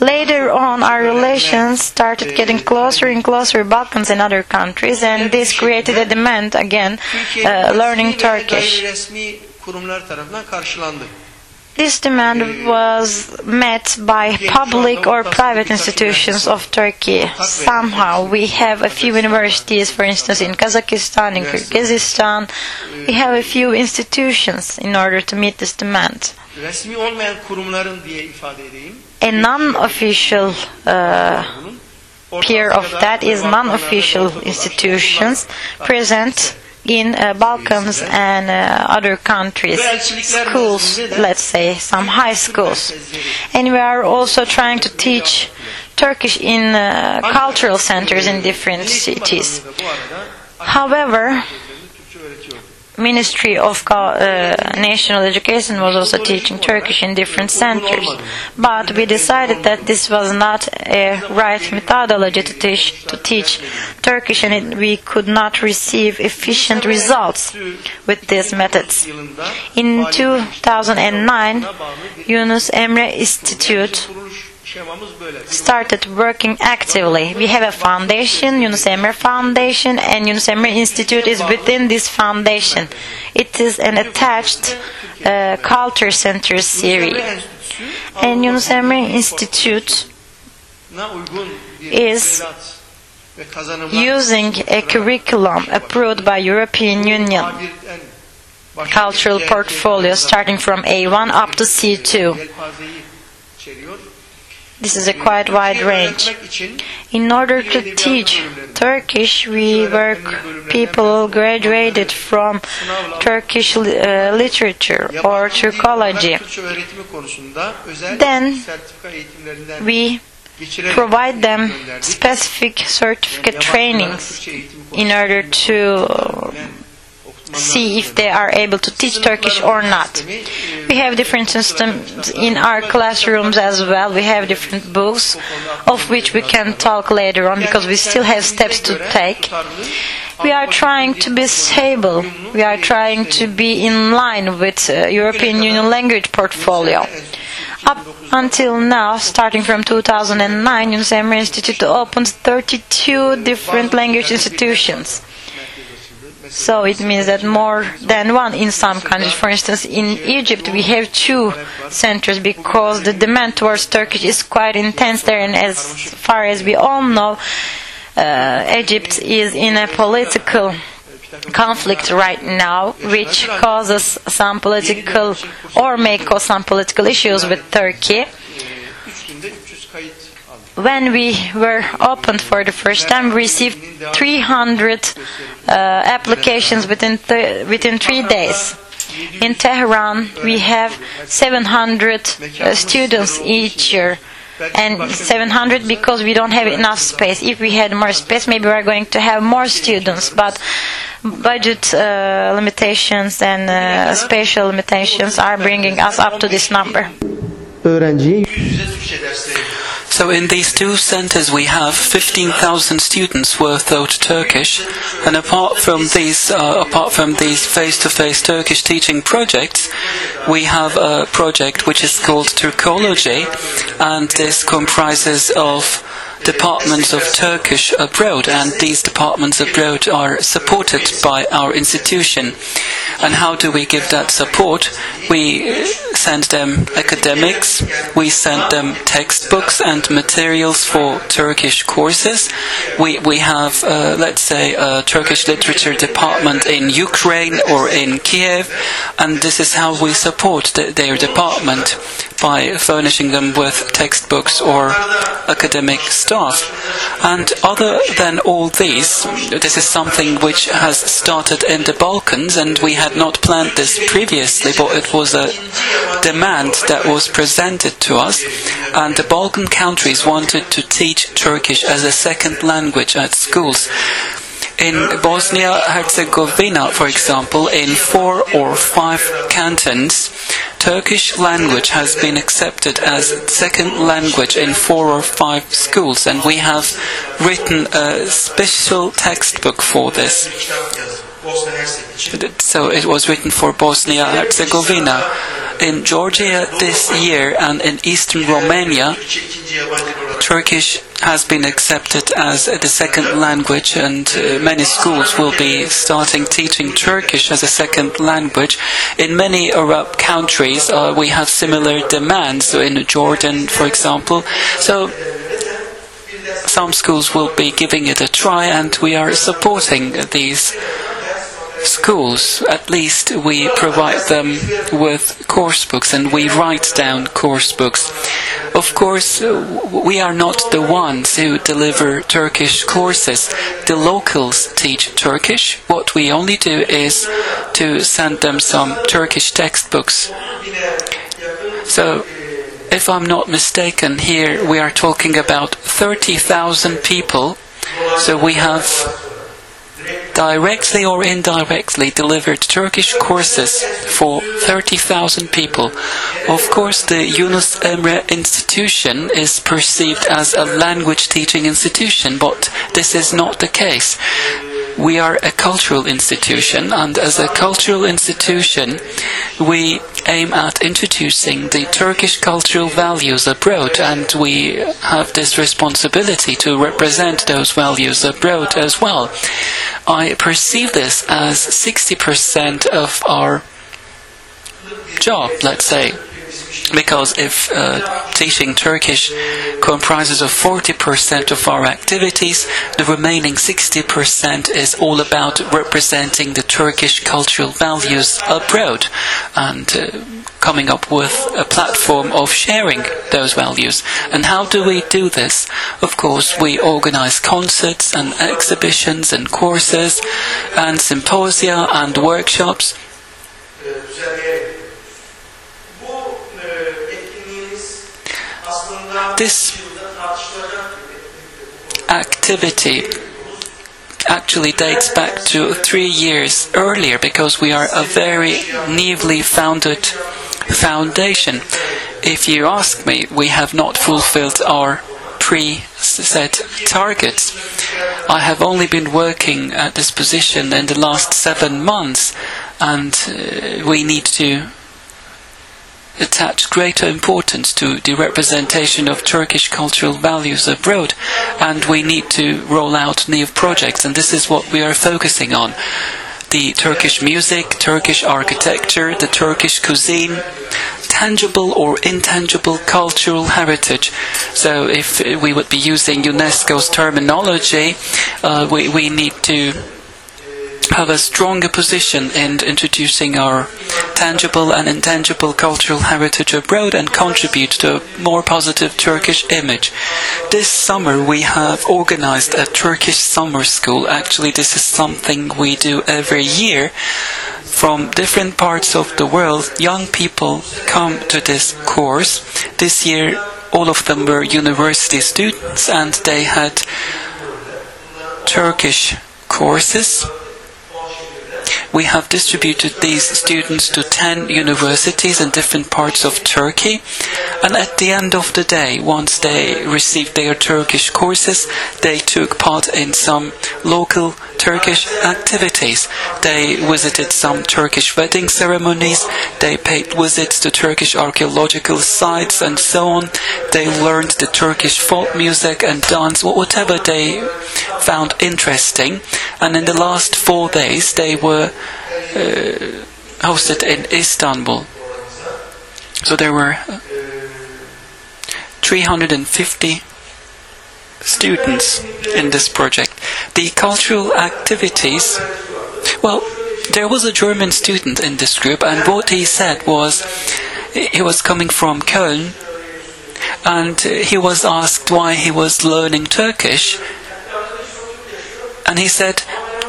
Later on, our relations started getting closer and closer, Balkans and other countries, and this created a demand again, uh, learning Turkish. This demand was met by public or private institutions of Turkey. Somehow, we have a few universities, for instance, in Kazakhstan, in Kyrgyzstan. We have a few institutions in order to meet this demand. Resmi olmayan kurumların diye ifade edeyim. A non-official uh, peer of that is non-official institutions present in uh, Balkans and uh, other countries, schools, let's say, some high schools. And we are also trying to teach Turkish in uh, cultural centers in different cities. However. Ministry of uh, National Education was also teaching Turkish in different centers. But we decided that this was not a right methodology to teach, to teach Turkish and it, we could not receive efficient results with these methods. In 2009, buna bağlı bir Yunus Emre Institute. Started working actively. We have a foundation, Yunus Foundation, and Yunus Institute is within this foundation. It is an attached uh, culture center series. And Yunus Institute is using a curriculum approved by European Union cultural portfolio starting from A1 up to C2. This is a quite wide range. In order to teach Turkish, we work people graduated from Turkish uh, literature or Turkology. Then we provide them specific certificate trainings in order to see if they are able to teach Turkish or not. We have different systems in our classrooms as well. We have different books of which we can talk later on because we still have steps to take. We are trying to be stable. We are trying to be in line with uh, European Union language portfolio. Up until now, starting from 2009, Yunus Emre Institute opened 32 different language institutions. So it means that more than one in some countries. For instance, in Egypt we have two centers because the demand towards Turkish is quite intense there, and as far as we all know, uh, Egypt is in a political conflict right now, which causes some political or may cause some political issues with Turkey. When we were opened for the first time, we received 300 uh, applications within th- within three days. In Tehran, we have 700 uh, students each year. And 700 because we don't have enough space. If we had more space, maybe we're going to have more students. But budget uh, limitations and uh, spatial limitations are bringing us up to this number. Öğrenciye So in these two centers we have 15,000 students who are taught Turkish, and apart from these, uh, apart from these face-to-face Turkish teaching projects, we have a project which is called Turkology, and this comprises of departments of Turkish abroad, and these departments abroad are supported by our institution. And how do we give that support? We send them academics, we send them textbooks and materials for Turkish courses. We, we have, uh, let's say, a Turkish literature department in Ukraine or in Kiev, and this is how we support the, their department by furnishing them with textbooks or academic And other than all these, this is something which has started in the Balkans, and we had not planned this previously, but it was a demand that was presented to us. And the Balkan countries wanted to teach Turkish as a second language at schools. In Bosnia Herzegovina, for example, in four or five cantons, Turkish language has been accepted as second language in four or five schools, and we have written a special textbook for this. So it was written for Bosnia Herzegovina. In Georgia this year and in eastern Romania, Turkish has been accepted as the second language, and uh, many schools will be starting teaching Turkish as a second language. In many Arab countries, uh, we have similar demands. So in Jordan, for example, so some schools will be giving it a try, and we are supporting these schools. At least we provide them with course books and we write down course books. Of course, uh, we are not the ones who deliver Turkish courses. The locals teach Turkish. What we only do is to send them some Turkish textbooks. So, if I'm not mistaken, here we are talking about 30,000 people. So we have directly or indirectly delivered Turkish courses for 30,000 people. Of course, the Yunus Emre institution is perceived as a language teaching institution, but this is not the case. We are a cultural institution, and as a cultural institution, we aim at introducing the Turkish cultural values abroad, and we have this responsibility to represent those values abroad as well. I perceive this as 60% of our job, let's say. Because if uh, teaching Turkish comprises of 40% of our activities, the remaining 60% is all about representing the Turkish cultural values abroad and uh, coming up with a platform of sharing those values. And how do we do this? Of course, we organize concerts and exhibitions and courses and symposia and workshops. This activity actually dates back to three years earlier because we are a very newly founded foundation. If you ask me, we have not fulfilled our pre-set targets. I have only been working at this position in the last seven months and uh, we need to attach greater importance to the representation of Turkish cultural values abroad, and we need to roll out new projects, and this is what we are focusing on. The Turkish music, Turkish architecture, the Turkish cuisine, tangible or intangible cultural heritage. So, if we would be using UNESCO's terminology, uh, we, we need to have a stronger position in introducing our tangible and intangible cultural heritage abroad and contribute to a more positive Turkish image. This summer we have organized a Turkish summer school. Actually, this is something we do every year. From different parts of the world, young people come to this course. This year, all of them were university students and they had Turkish courses. We have distributed these students to 10 universities in different parts of Turkey. And at the end of the day, once they received their Turkish courses, they took part in some local Turkish activities. They visited some Turkish wedding ceremonies, they paid visits to Turkish archaeological sites and so on. They learned the Turkish folk music and dance, whatever they found interesting. And in the last four days, they were hosted in Istanbul. So there were uh, 350 students in this project. The cultural activities, well, there was a German student in this group, and what he said was he was coming from Köln, and he was asked why he was learning Turkish, and he said,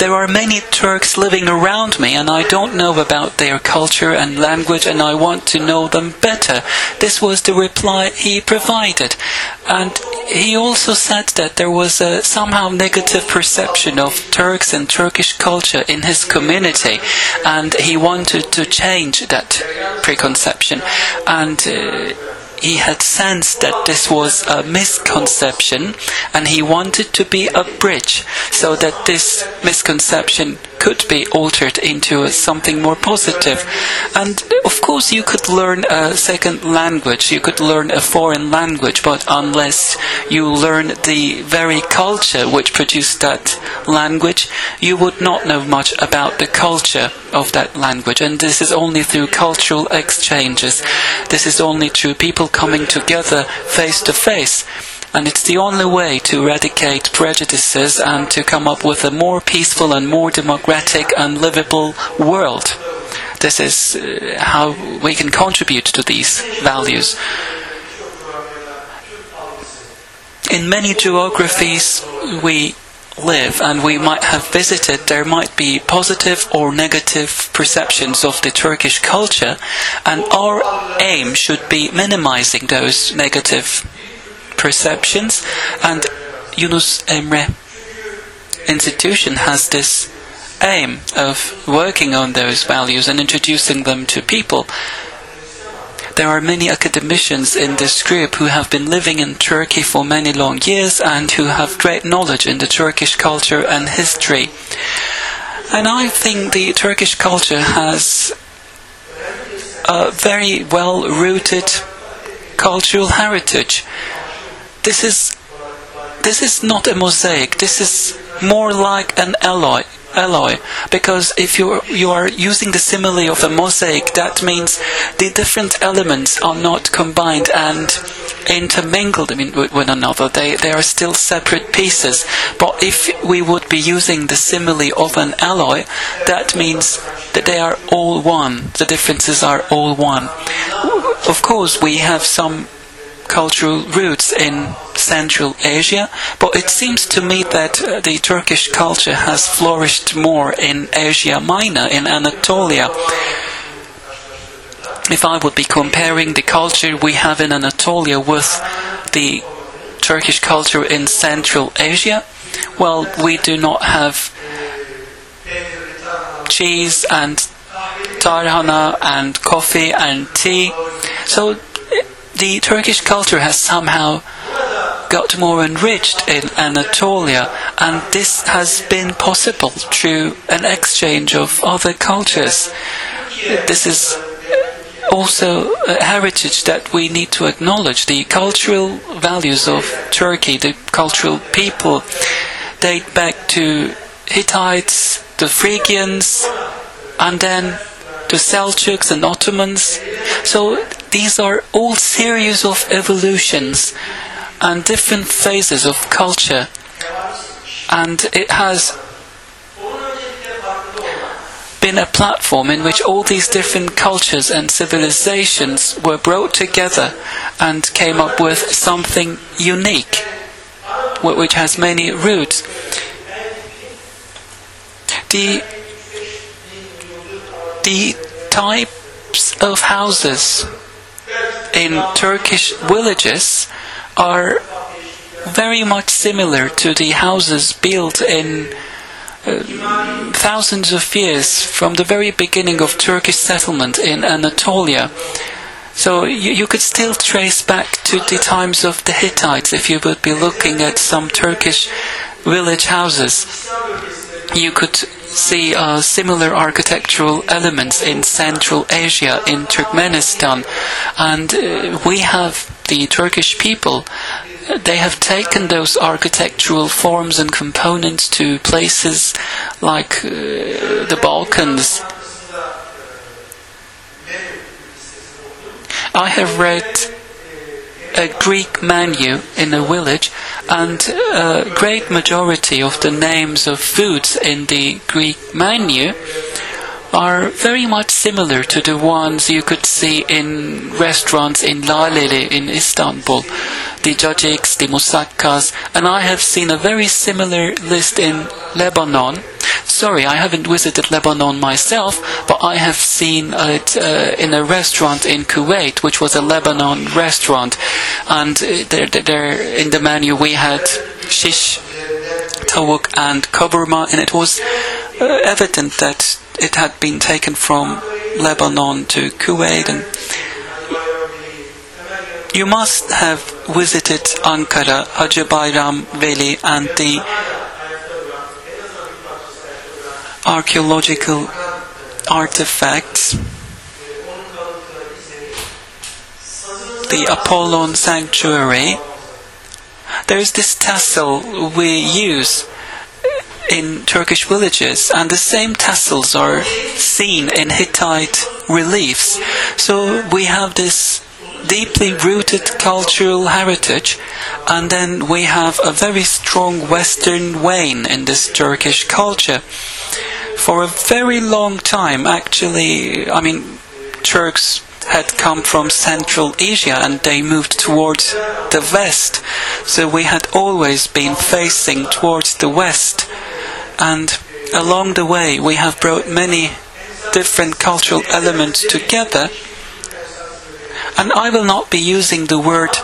there are many Turks living around me and I don't know about their culture and language and I want to know them better. This was the reply he provided. And he also said that there was a somehow negative perception of Turks and Turkish culture in his community and he wanted to change that preconception. And uh, he had sensed that this was a misconception and he wanted to be a bridge so that this misconception could be altered into something more positive. And of course, you could learn a second language, you could learn a foreign language, but unless you learn the very culture which produced that language, you would not know much about the culture of that language. And this is only through cultural exchanges, this is only through people coming together face to face. And it's the only way to eradicate prejudices and to come up with a more peaceful and more democratic and livable world. This is uh, how we can contribute to these values. In many geographies we live and we might have visited, there might be positive or negative perceptions of the Turkish culture, and our aim should be minimizing those negative perceptions. And Yunus Emre institution has this aim of working on those values and introducing them to people. There are many academicians in this group who have been living in Turkey for many long years and who have great knowledge in the Turkish culture and history. And I think the Turkish culture has a very well rooted cultural heritage. This is this is not a mosaic. This is more like an alloy. alloy because if you you are using the simile of a mosaic that means the different elements are not combined and intermingled with one another they they are still separate pieces but if we would be using the simile of an alloy that means that they are all one the differences are all one of course we have some cultural roots in Central Asia, but it seems to me that uh, the Turkish culture has flourished more in Asia Minor, in Anatolia. If I would be comparing the culture we have in Anatolia with the Turkish culture in Central Asia, well, we do not have cheese and tarhana and coffee and tea. So the Turkish culture has somehow got more enriched in Anatolia, and this has been possible through an exchange of other cultures. This is also a heritage that we need to acknowledge. The cultural values of Turkey, the cultural people, date back to Hittites, the Phrygians, and then the Seljuks and Ottomans. So these are all series of evolutions and different phases of culture. And it has been a platform in which all these different cultures and civilizations were brought together and came up with something unique, which has many roots. The the types of houses in Turkish villages are very much similar to the houses built in uh, thousands of years from the very beginning of Turkish settlement in Anatolia. So you, you could still trace back to the times of the Hittites if you would be looking at some Turkish village houses. You could see uh, similar architectural elements in Central Asia, in Turkmenistan, and uh, we have the Turkish people. They have taken those architectural forms and components to places like uh, the Balkans. I have read a Greek menu in a village, and a great majority of the names of foods in the Greek menu are very much similar to the ones you could see in restaurants in Laleli in Istanbul. The Caciks, the Musakkas, and I have seen a very similar list in Lebanon. Sorry, I haven't visited Lebanon myself, but I have seen it uh, in a restaurant in Kuwait, which was a Lebanon restaurant, and uh, there, there in the menu we had shish, tawuk, and kaburma, and it was uh, evident that it had been taken from Lebanon to Kuwait, and you must have visited Ankara, Hacı Bayram Veli, and the archaeological artifacts, the Apollon Sanctuary. There's this tassel we use in Turkish villages, and the same tassels are seen in Hittite reliefs. So we have this deeply rooted cultural heritage, and then we have a very strong Western vein in this Turkish culture. For a very long time, actually, I mean, Turks had come from Central Asia and they moved towards the West. So we had always been facing towards the West. And along the way, we have brought many different cultural elements together. And I will not be using the word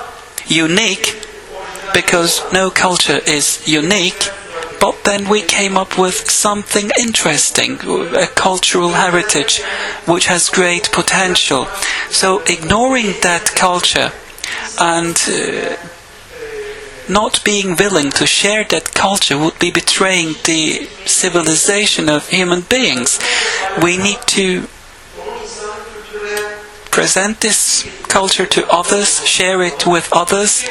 unique because no culture is unique. But then we came up with something interesting, a cultural heritage which has great potential. So ignoring that culture and uh, not being willing to share that culture would be betraying the civilization of human beings. We need to present this culture to others, share it with others,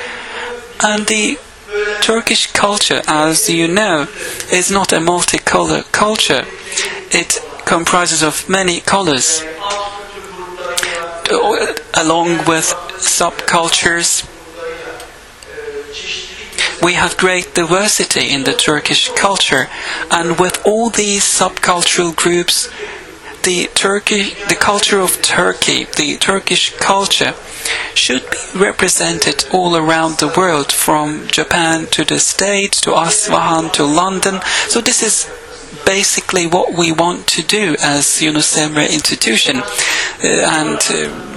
and the Turkish culture, as you know, is not a multicolor culture. It comprises of many colors, along with subcultures. We have great diversity in the Turkish culture, and with all these subcultural groups, the Turkey, the culture of Turkey, the Turkish culture, should be represented all around the world, from Japan to the States to Asfahan to London. So this is basically what we want to do as Yunus Emre institution, uh, and. Uh,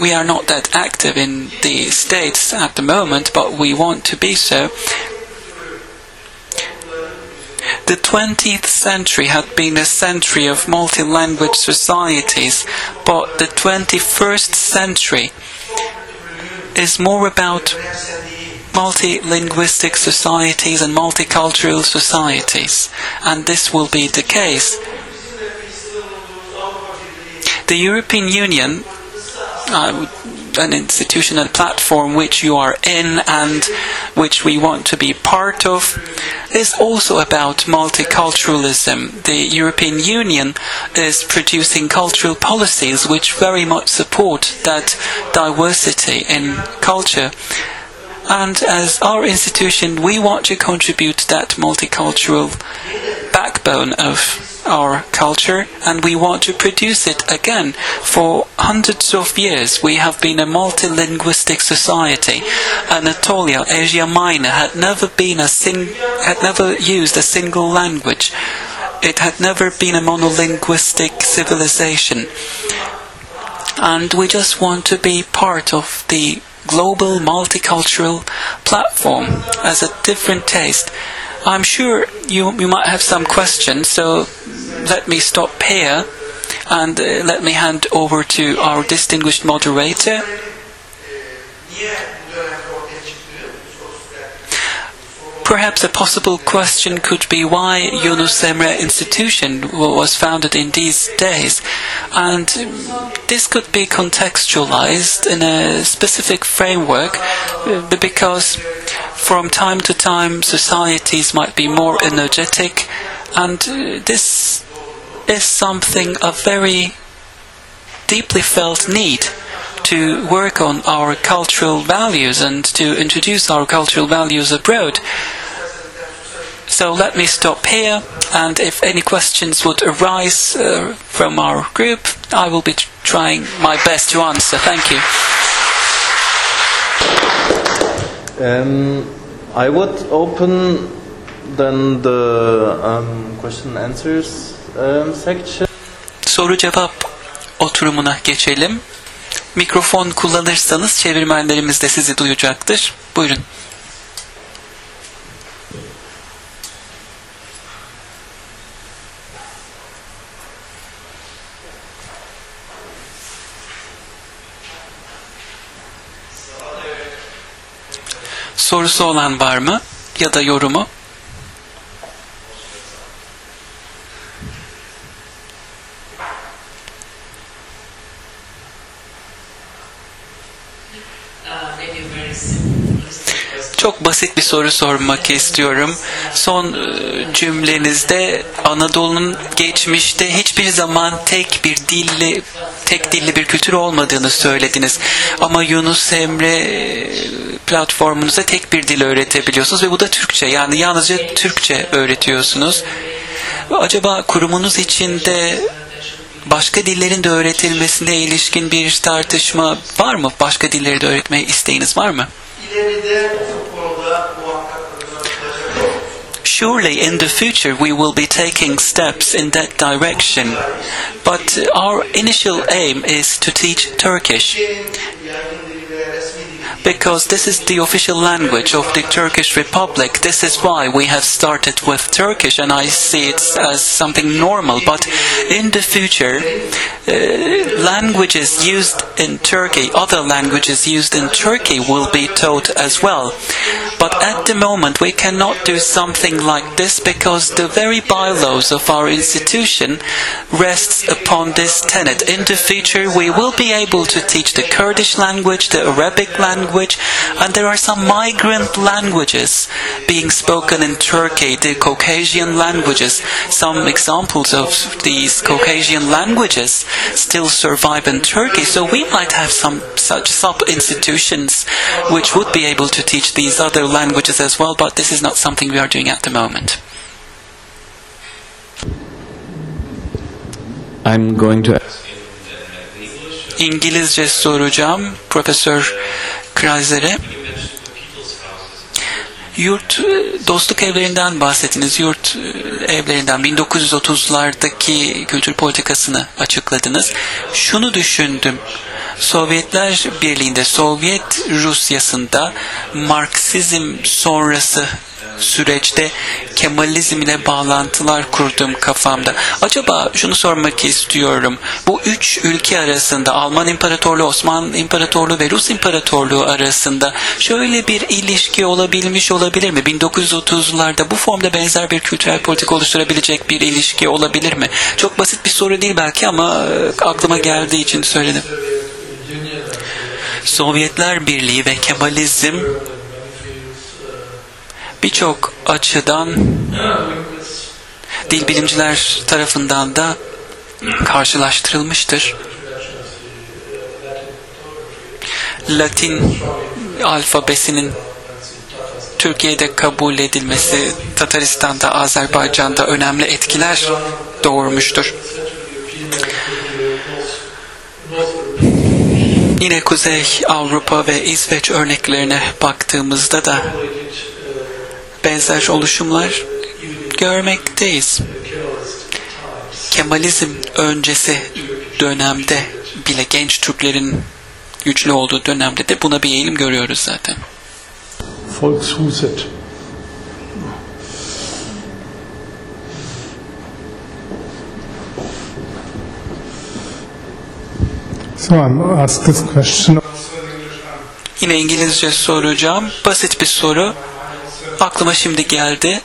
we are not that active in the States at the moment, but we want to be so. The 20th century had been a century of multi-language societies, but the 21st century is more about multilinguistic societies and multicultural societies, and this will be the case. The European Union uh, an institutional platform which you are in and which we want to be part of is also about multiculturalism. The European Union is producing cultural policies which very much support that diversity in culture. And as our institution, we want to contribute that multicultural backbone of our culture and we want to produce it again. For hundreds of years we have been a multilinguistic society. Anatolia, Asia Minor had never been a sing- had never used a single language. It had never been a monolinguistic civilization. And we just want to be part of the global multicultural platform as a different taste. I'm sure you, you might have some questions, so let me stop here and uh, let me hand over to our distinguished moderator. Perhaps a possible question could be why Yunus Emre Institution was founded in these days, and this could be contextualized in a specific framework uh, because from time to time societies might be more energetic, and uh, this is something a very deeply felt need to work on our cultural values and to introduce our cultural values abroad. So let me stop here, and if any questions would arise uh, from our group, I will be t- trying my best to answer. Thank you. Um, I would open then the um, question and answers um, section. Soru cevap oturumuna geçelim. Mikrofon kullanırsanız çevirmenlerimiz de sizi duyacaktır. Buyurun. Sorusu olan var mı? Ya da yorumu? Çok basit bir soru sormak istiyorum. Son e, cümlenizde Anadolu'nun geçmişte hiçbir zaman tek bir dilli tek dilli bir kültür olmadığını söylediniz. Ama Yunus Emre e, platformunuza tek bir dil öğretebiliyorsunuz ve bu da Türkçe. Yani yalnızca Türkçe öğretiyorsunuz. Acaba kurumunuz içinde başka dillerin de öğretilmesine ilişkin bir tartışma var mı? Başka dilleri de öğretmeye isteğiniz var mı? Surely in the future we will be taking steps in that direction. But our initial aim is to teach Turkish because this is the official language of the Turkish Republic. This is why we have started with Turkish and I see it as something normal. But in the future, uh, languages used in Turkey, other languages used in Turkey will be taught as well. But at the moment we cannot do something like this because the very bylaws of our institution rests upon this tenet. In the future we will be able to teach the Kurdish language, the Arabic language, language, and there are some migrant languages being spoken in Turkey, the Caucasian languages. Some examples of these Caucasian languages still survive in Turkey, so we might have some such sub-institutions which would be able to teach these other languages as well, but this is not something we are doing at the moment. I'm going to İngilizce soracağım Profesör Kreiser'e. Yurt e, dostluk evlerinden bahsettiniz. Yurt e, evlerinden 1930'lardaki kültür politikasını açıkladınız. Şunu düşündüm. Sovyetler Birliği'nde, Sovyet Rusyası'nda Marksizm sonrası süreçte Kemalizm ile bağlantılar kurdum kafamda. Acaba şunu sormak istiyorum. Bu üç ülke arasında Alman İmparatorluğu, Osmanlı İmparatorluğu ve Rus İmparatorluğu arasında şöyle bir ilişki olabilmiş olabilir mi? 1930'larda bu formda benzer bir kültürel politika oluşturabilecek bir ilişki olabilir mi? Çok basit bir soru değil belki ama e, aklıma geldiği için söyledim. Sovyetler Birliği ve Kemalizm birçok açıdan dil bilimciler tarafından da karşılaştırılmıştır. Latin alfabesinin Türkiye'de kabul edilmesi Tataristan'da, Azerbaycan'da önemli etkiler doğurmuştur. Yine Kuzey Avrupa ve İsveç örneklerine baktığımızda da benzer oluşumlar görmekteyiz. Kemalizm öncesi dönemde bile genç Türklerin güçlü olduğu dönemde de buna bir eğilim görüyoruz zaten. Volkshuset. So I'm asked this question. Yine İngilizce soracağım. Basit bir soru. Aklıma şimdi geldi.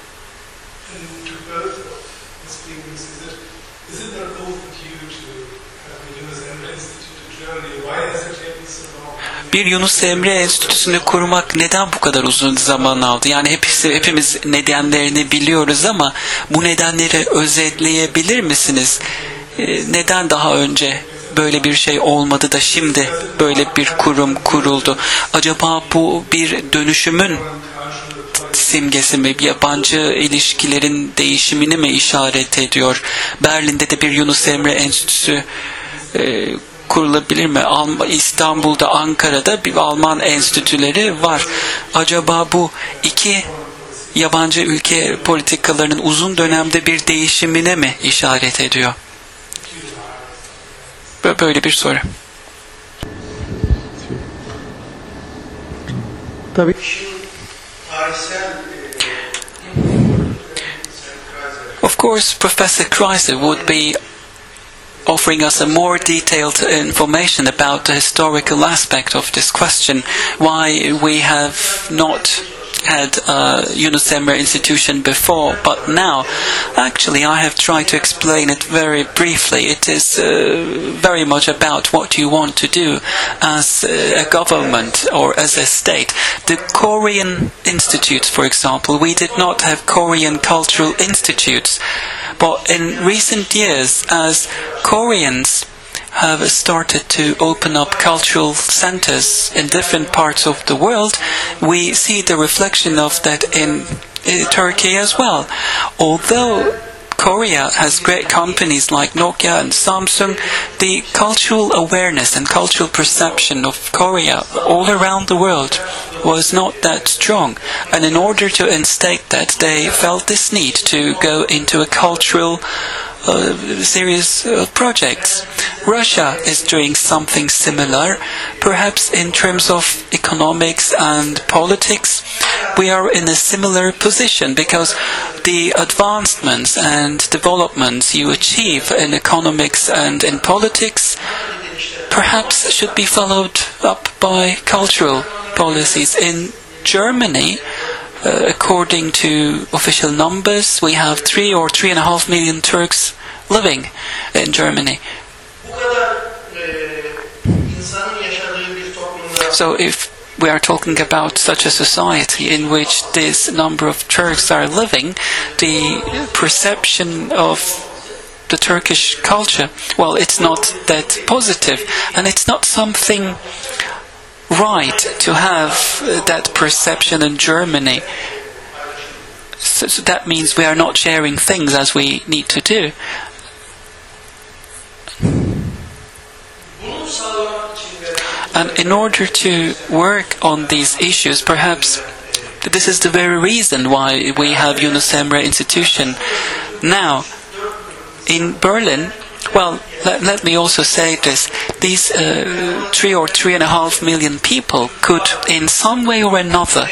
Bir Yunus Emre Enstitüsü'nü kurmak neden bu kadar uzun zaman aldı? Yani hepsi, hepimiz nedenlerini biliyoruz ama bu nedenleri özetleyebilir misiniz? Ee, neden daha önce böyle bir şey olmadı da şimdi böyle bir kurum kuruldu? Acaba bu bir dönüşümün simgesi mi, yabancı ilişkilerin değişimini mi işaret ediyor? Berlin'de de bir Yunus Emre Enstitüsü e, kurulabilir mi? İstanbul'da, Ankara'da bir Alman enstitüleri var. Acaba bu iki yabancı ülke politikalarının uzun dönemde bir değişimine mi işaret ediyor? Bö- Böyle bir soru. Tabii Of course, Professor Kreiser would be offering us a more detailed information about the historical aspect of this question, why we have not had a Yunus institution before, but now, actually, I have tried to explain it very briefly. It is uh, very much about what you want to do as a government or as a state. The Korean Institute, for example, we did not have Korean cultural institutes, but in recent years, as Koreans have started to open up cultural centers in different parts of the world, we see the reflection of that in, uh, Turkey as well. Although Korea has great companies like Nokia and Samsung, the cultural awareness and cultural perception of Korea all around the world was not that strong. And in order to instate that, they felt this need to go into a cultural uh, series of projects. Russia is doing something similar, perhaps in terms of economics and politics. We are in a similar position because the advancements and developments you achieve in economics and in politics perhaps should be followed up by cultural policies. In Germany, uh, according to official numbers, we have three or three and a half million Turks living in Germany. So if we are talking about such a society in which this number of Turks are living, the perception of the Turkish culture, well, it's not that positive, and it's not something right to have that perception in Germany. So, so that means we are not sharing things as we need to do. And in order to work on these issues, perhaps this is the very reason why we have Yunus Emre Institution now in Berlin. Well, let, let me also say this: these uh, three or three and a half million people could, in some way or another,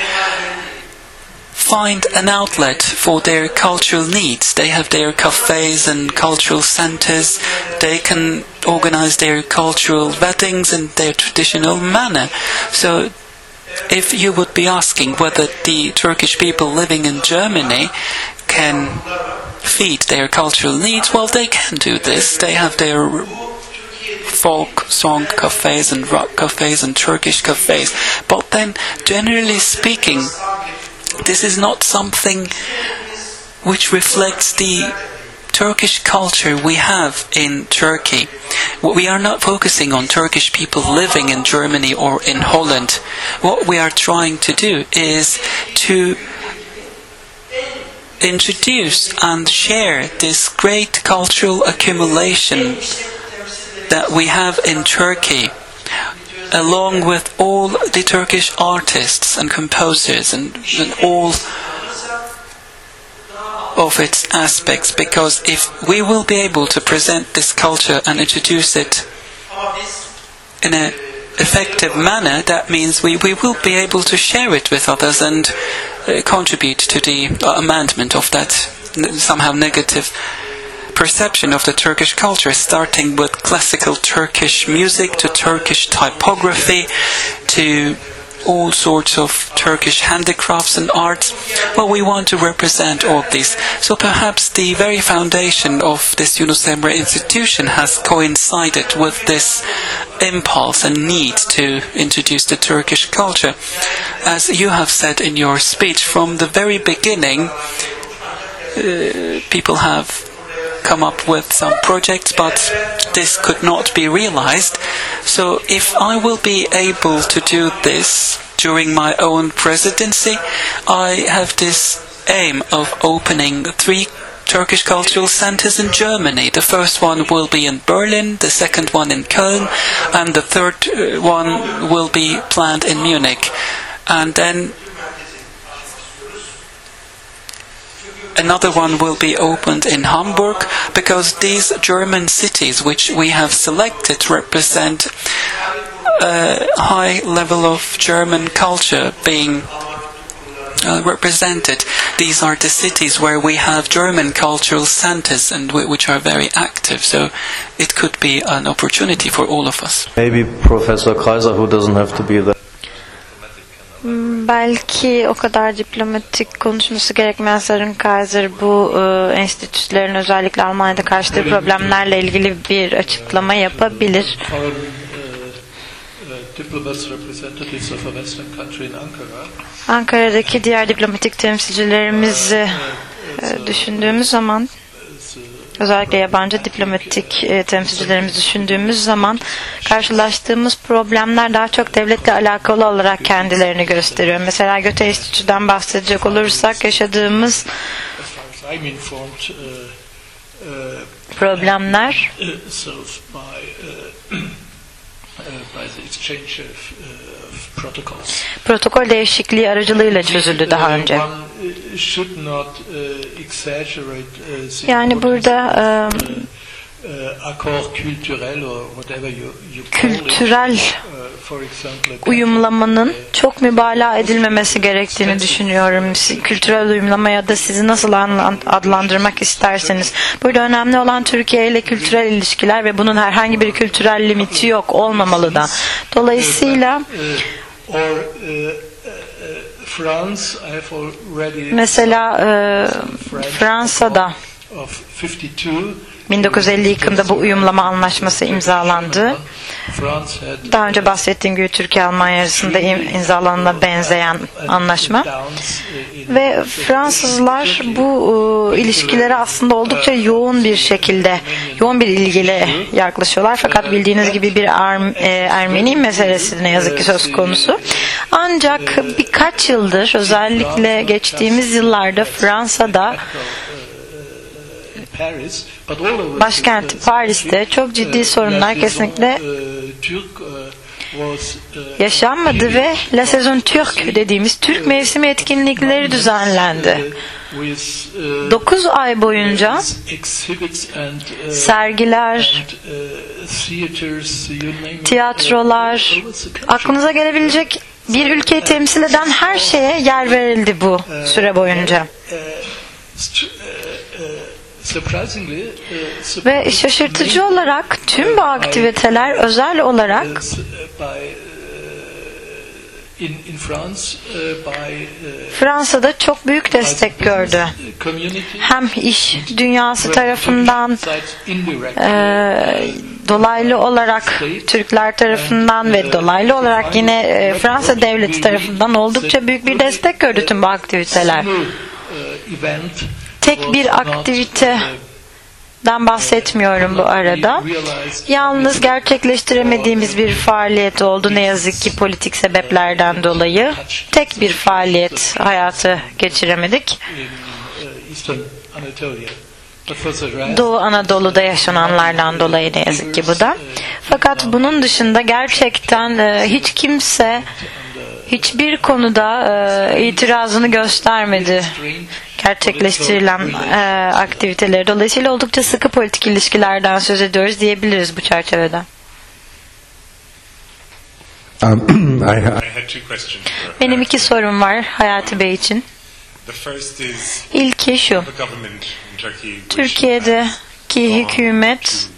find an outlet for their cultural needs. They have their cafes and cultural centers. They can organize their cultural weddings in their traditional manner. So, if you would be asking whether the Turkish people living in Germany can feed their cultural needs, well, they can do this. They have their folk song cafes and rock cafes and Turkish cafes. But then, generally speaking, this is not something which reflects the Turkish culture we have in Turkey. We are not focusing on Turkish people living in Germany or in Holland. What we are trying to do is to introduce and share this great cultural accumulation that we have in Turkey along with all the Turkish artists and composers and, and all of its aspects because if we will be able to present this culture and introduce it in an effective manner, that means we, we will be able to share it with others and uh, contribute to the uh, amendment of that somehow negative perception of the Turkish culture, starting with classical Turkish music to Turkish typography to all sorts of Turkish handicrafts and arts. Well, we want to represent all these. So perhaps the very foundation of this Yunus Emre institution has coincided with this impulse and need to introduce the Turkish culture. As you have said in your speech, from the very beginning, uh, people have come up with some projects, but this could not be realized. So, if I will be able to do this during my own presidency, I have this aim of opening three Turkish cultural centers in Germany. The first one will be in Berlin, the second one in Köln, and the third uh, one will be planned in Munich. And then another one will be opened in Hamburg because these German cities which we have selected represent a high level of German culture being uh, represented. These are the cities where we have German cultural centers and w- which are very active. So it could be an opportunity for all of us. Maybe Professor Kaiser, who doesn't have to be there. Belki o kadar diplomatik konuşması gerekmeyen Sarın Kaiser bu e, enstitülerin özellikle Almanya'da karşıladığı problemlerle ilgili bir açıklama yapabilir. Western country in Ankara, Ankara'daki diğer diplomatik temsilcilerimizi e, düşündüğümüz zaman özellikle yabancı diplomatik e, temsilcilerimizi düşündüğümüz zaman karşılaştığımız problemler daha çok devletle alakalı olarak kendilerini gösteriyor. Mesela Göte Enstitü'den bahsedecek olursak yaşadığımız problemler protokol değişikliği aracılığıyla çözüldü daha önce. Uh, uh, uh, Yani burada e, it. kültürel uyumlamanın çok mübalağa edilmemesi gerektiğini düşünüyorum. Kültürel uyumlama ya da sizi nasıl adlandırmak isterseniz. Burada önemli olan Türkiye ile kültürel ilişkiler ve bunun herhangi bir kültürel limiti yok olmamalı da. Dolayısıyla uh, or uh, uh, uh, France, I have already mesela Fransa'da. of 52, 1950 yılında bu uyumlama anlaşması imzalandı. Daha önce bahsettiğim gibi Türkiye-Almanya arasında im- imzalanana benzeyen anlaşma. Ve Fransızlar bu e, ilişkilere aslında oldukça yoğun bir şekilde, yoğun bir ilgiyle yaklaşıyorlar. Fakat bildiğiniz gibi bir Arm- e, Ermeni meselesi ne yazık ki söz konusu. Ancak birkaç yıldır özellikle geçtiğimiz yıllarda Fransa'da Paris, but all over Başkenti uh, Paris'te çok ciddi sorunlar La kesinlikle uh, Türk, uh, yaşanmadı ve La Saison Turque dediğimiz Türk mevsimi etkinlikleri düzenlendi. with, uh, 9 ay boyunca sergiler, tiyatrolar, aklınıza gelebilecek bir ülkeyi temsil eden her şeye yer verildi bu süre boyunca. Uh, st- uh, uh, surprisingly, uh, Ve şaşırtıcı olarak tüm bu aktiviteler özel olarak Fransa'da çok büyük destek gördü. Hem iş dünyası tarafından e, dolaylı olarak Türkler tarafından ve dolaylı olarak yine e, Fransa devleti tarafından oldukça büyük bir destek gördü tüm bu aktiviteler. Uh, Tek bir aktivite uh, Dan bahsetmiyorum bu arada. Yalnız gerçekleştiremediğimiz bir faaliyet oldu ne yazık ki politik sebeplerden dolayı. Tek bir faaliyet hayatı geçiremedik. uh, Doğu Anadolu'da yaşananlardan dolayı ne yazık ki bu da. Fakat bunun dışında gerçekten e, hiç kimse hiçbir konuda itirazını göstermedi gerçekleştirilen e, aktiviteleri. Dolayısıyla oldukça sıkı politik ilişkilerden söz ediyoruz diyebiliriz bu çerçevede. Um, [CLEARS THROAT] I, I, Benim iki sorum var Hayati Bey için. İlki şu. Türkiye'deki hükümet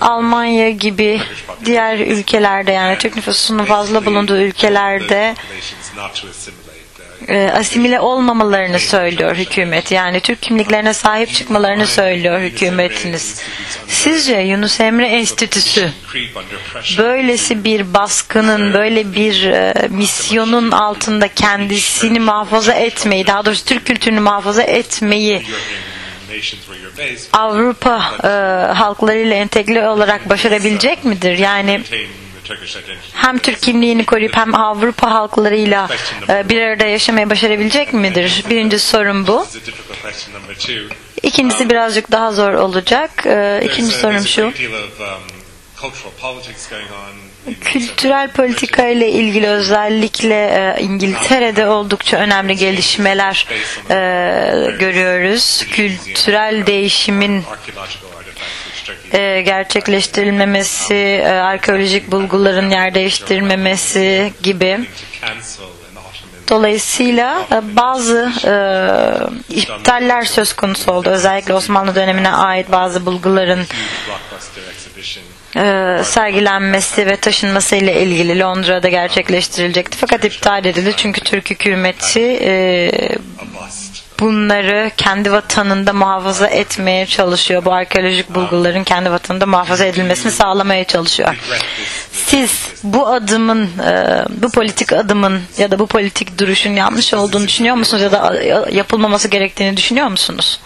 Almanya gibi diğer ülkelerde yani Türk nüfusunun fazla bulunduğu ülkelerde. Uh, e, asimile olmamalarını söylüyor hükümet. Yani Türk kimliklerine sahip çıkmalarını söylüyor hükümetiniz. Sizce Yunus Emre Enstitüsü böylesi bir baskının, böyle bir e, misyonun altında kendisini muhafaza etmeyi, daha doğrusu Türk kültürünü muhafaza etmeyi Avrupa e, halklarıyla entegre olarak başarabilecek midir? Yani hem Türk kimliğini koruyup hem Avrupa halklarıyla e, bir arada yaşamayı başarabilecek midir? Birinci sorum bu. İkincisi birazcık daha zor olacak. E, İkinci sorum şu. Kültürel politika ile ilgili özellikle e, İngiltere'de oldukça önemli gelişmeler e, görüyoruz. Kültürel değişimin e, gerçekleştirilmemesi, arkeolojik bulguların yer değiştirmemesi gibi. Dolayısıyla bazı e, iptaller söz konusu oldu. Özellikle Osmanlı dönemine ait bazı bulguların e, sergilenmesi ve taşınması ile ilgili Londra'da gerçekleştirilecekti. Fakat iptal edildi çünkü Türk hükümeti e, bunları kendi vatanında muhafaza etmeye çalışıyor. Bu arkeolojik bulguların kendi vatanında muhafaza edilmesini sağlamaya çalışıyor. Siz bu adımın, e, bu politik adımın ya da bu politik duruşun yanlış olduğunu düşünüyor musunuz ya da yapılmaması gerektiğini düşünüyor musunuz?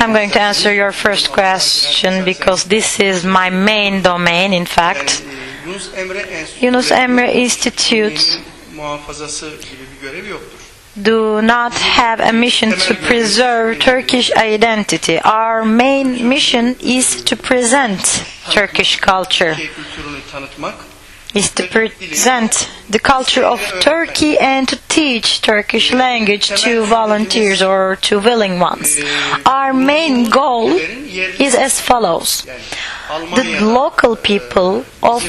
I'm going to answer your first question because this is my main domain in fact. Yunus Emre Enstitüsü Yunus Emre Institute muhafazası gibi bir görev yoktur. do not have a mission to preserve Turkish identity. Our main mission is to present ah, Turkish culture, Türkiye kültürünü tanıtmak, is to present the culture of Turkey and to teach Turkish language to volunteers or to willing ones. Our main goal is as follows. The local people of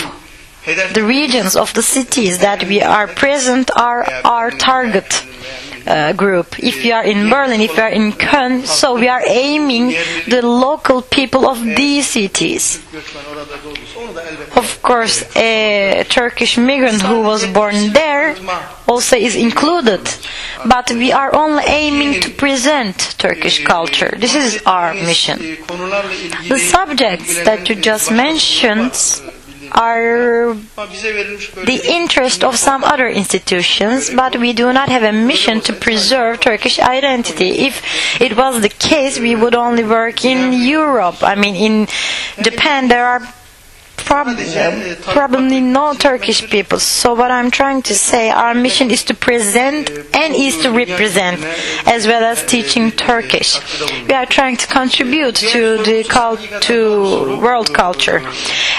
the regions of the cities that we are present are our target. Uh, group. If we are in Berlin, if we are in Köln, so we are aiming the local people of these cities. Of course, a Turkish migrant who was born there also is included. But we are only aiming to present Turkish culture. This is our mission. The subjects that you just mentioned are the interest of some other institutions, but we do not have a mission to preserve Turkish identity. If it was the case, we would only work in Europe. I mean, in Japan, there are prob- probably no Turkish people. So, what I'm trying to say, our mission is to present and is to represent, as well as teaching Turkish. We are trying to contribute to the cult to world culture.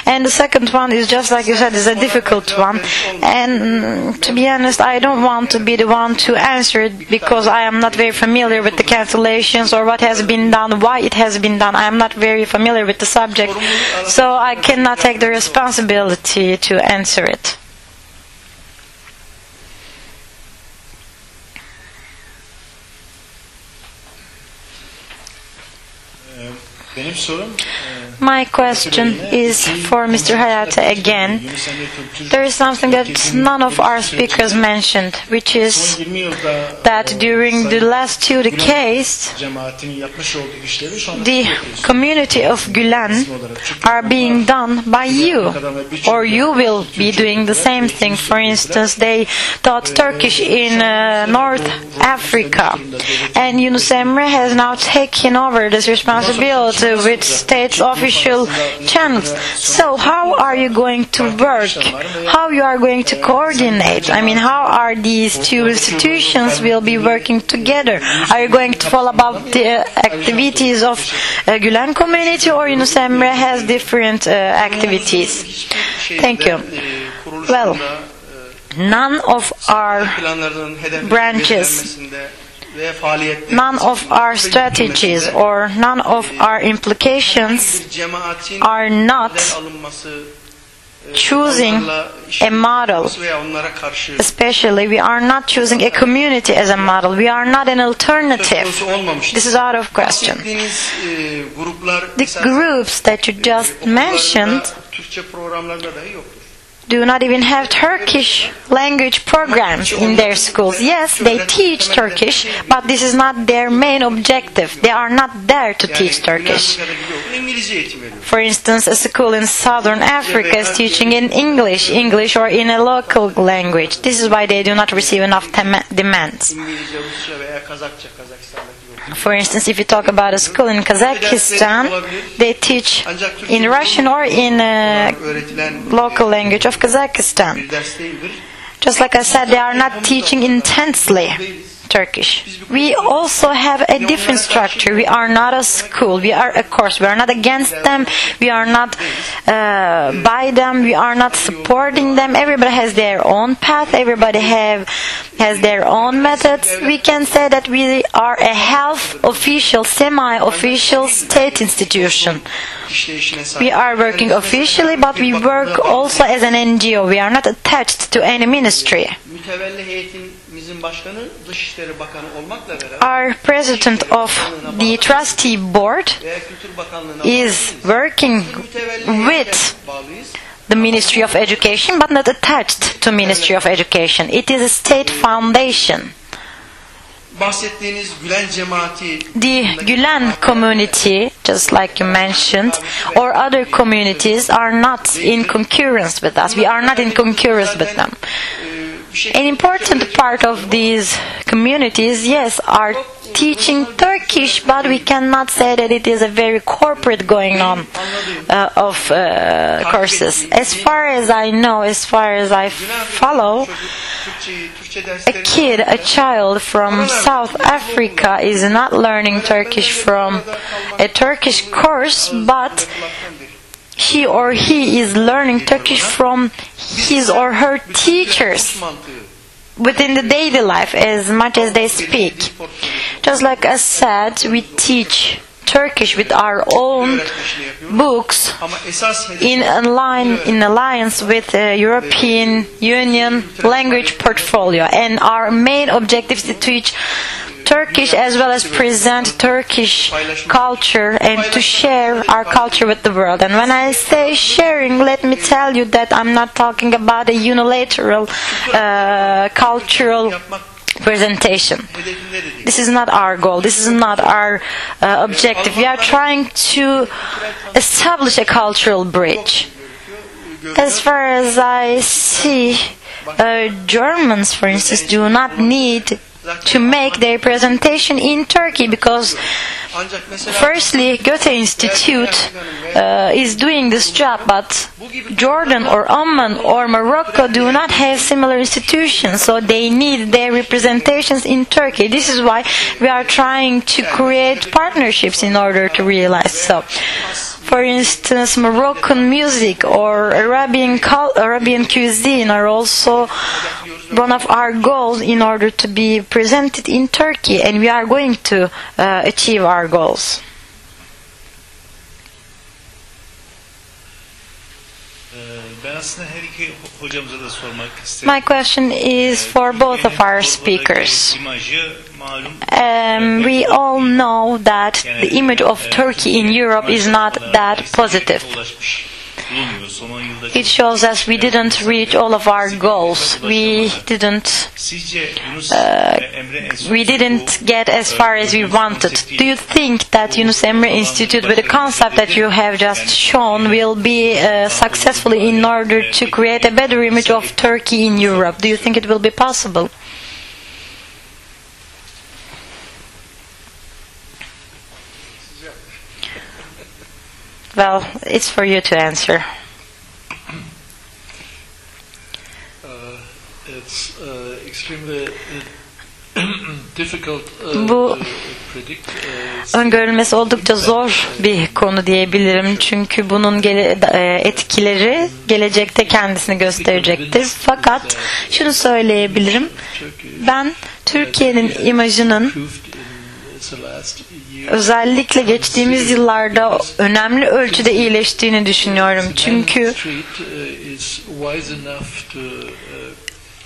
And the second one is just like you said, is a difficult one. And to be honest, I don't want to be the one to answer it because I am not very familiar with the cancellations or what has been done, why it has been done. I am not very familiar with the subject, so I cannot take the responsibility to answer it. Benim sorum My question is for Mr. Hayate again. There is something that none of our speakers mentioned, which is that during the last two decades, the community of Gülen are being done by you, or you will be doing the same thing. For instance, they taught Turkish in uh, North Africa, and Yunus Emre has now taken over this responsibility with state's official channels. So, how are you going to work? How you are going to coordinate? I mean, how are these two institutions will be working together? Are you going to follow about the uh, activities of uh, Gülen community, or Yunus Emre has different uh, activities? Thank you. Well, none of our branches none of our strategies or none of our implications are not choosing a model. veya onlara karşı Especially, we are not choosing a community as a model. We are not an alternative. This is out of question. The groups that you just mentioned Türkçe programlarda dahi yoktur. do not even have Turkish language programs in their schools. Yes, they teach Turkish, but this is not their main objective. They are not there to teach Turkish. Güney Afrika'da bir okul İngilizce eğitim veriyor. For instance, a school in southern Africa is teaching in English, English or in a local language. This is why they do not receive enough demands. For instance, if you talk about a school in Kazakhstan, they teach in Russian or in a local language of Kazakhstan. Just like I said, they are not teaching intensely Turkish. We also have a different structure. We are not a school. We are a course. We are not against them. We are not uh, by them. We are not supporting them. Everybody has their own path. Everybody have has their own methods. We can say that we are a half official, semi-official state institution. We are working officially, but we work also as an NGO. We are not attached to any ministry. Mütevelli heyetimizin başkanı Dışişleri Bakanı olmakla beraber Our president of the trustee board veya Kültür Bakanlığı'na is working with the Ministry of Education, but not attached to Ministry of Education. It is a state foundation. Bahsettiğiniz Gülen cemaati The Gülen community, just like you mentioned, or other communities are not in concurrence with us. We are not in concurrence with them. An important part of these communities, yes, are teaching Turkish, but we cannot say that it is a very corporate going on uh, of uh, courses. As far as I know, as far as I follow, a kid, a child from South Africa is not learning Turkish from a Turkish course, but he or he is learning Turkish from his or her teachers within the daily life as much as they speak. Just like I said, we teach Turkish with our own books in align in alliance with the European Union language portfolio and our main objective is to teach Turkish as well as present Turkish culture and to share our culture with the world. And when I say sharing, let me tell you that I'm not talking about a unilateral uh, cultural presentation. This is not our goal. This is not our uh, objective. We are trying to establish a cultural bridge. As far as I see, uh, Germans, for instance, do not need to make their presentation in Turkey because Firstly, Goethe Institute uh, is doing this job, but Jordan or Oman or Morocco do not have similar institutions, so they need their representations in Turkey. This is why we are trying to create partnerships in order to realize so. For instance, Moroccan music or Arabian Arabian cuisine are also one of our goals in order to be presented in Turkey, and we are going to uh, achieve our goals. Ee, Ben aslında her iki ho- hocamıza da sormak istedim. My question is for both of our speakers. Um, we all know that the image of Turkey in Europe is not that positive. Ulaşmış bulunmuyor. Son 10 yılda It shows us we didn't reach all of our goals. We didn't Enstitüsü we didn't get as far as we wanted. Do you think that Yunus Emre Institute, with the concept that you have just shown, will be uh, successful in order to create a better image of Turkey in Europe? Do you think it will be possible? Well, it's for you to answer. Uh, it's uh, extremely uh, [CLEARS THROAT] difficult uh, Bu- predict. Uh, Öngörülmesi oldukça zor bir konu diyebilirim çünkü bunun gele- e, etkileri gelecekte kendisini gösterecektir. Fakat şunu söyleyebilirim, ben Türkiye'nin imajının özellikle geçtiğimiz yıllarda önemli ölçüde iyileştiğini düşünüyorum. Çünkü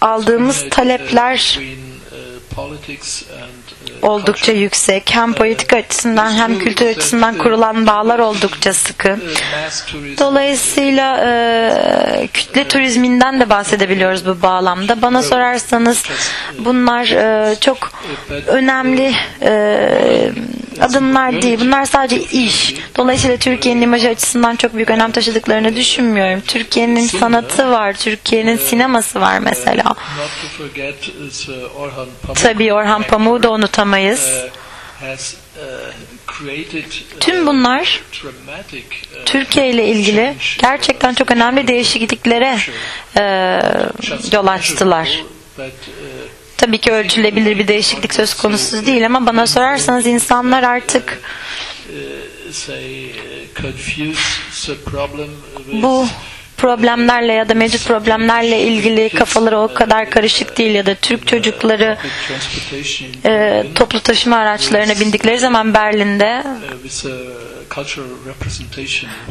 aldığımız talepler oldukça culture. yüksek. Hem politika açısından hem kültür açısından kurulan bağlar oldukça sıkı. Uh, Dolayısıyla e, kütle turizminden de bahsedebiliyoruz bu bağlamda. Bana sorarsanız bunlar e, çok önemli e, adımlar değil. Bunlar sadece iş. Dolayısıyla Türkiye'nin imajı açısından çok büyük önem taşıdıklarını düşünmüyorum. Türkiye'nin sanatı var, Türkiye'nin sineması var mesela. Pamuk. Tabii Orhan Pamuk'u da unutamayız. uh, Tüm bunlar Türkiye ile ilgili gerçekten çok önemli değişikliklere e, yol açtılar. Uh, Tabii ki ölçülebilir bir değişiklik söz konusu değil ama bana sorarsanız insanlar artık uh, uh, bu problemlerle ya da mevcut problemlerle ilgili kafaları o kadar karışık değil ya da Türk çocukları e, toplu taşıma araçlarına bindikleri zaman Berlin'de uh,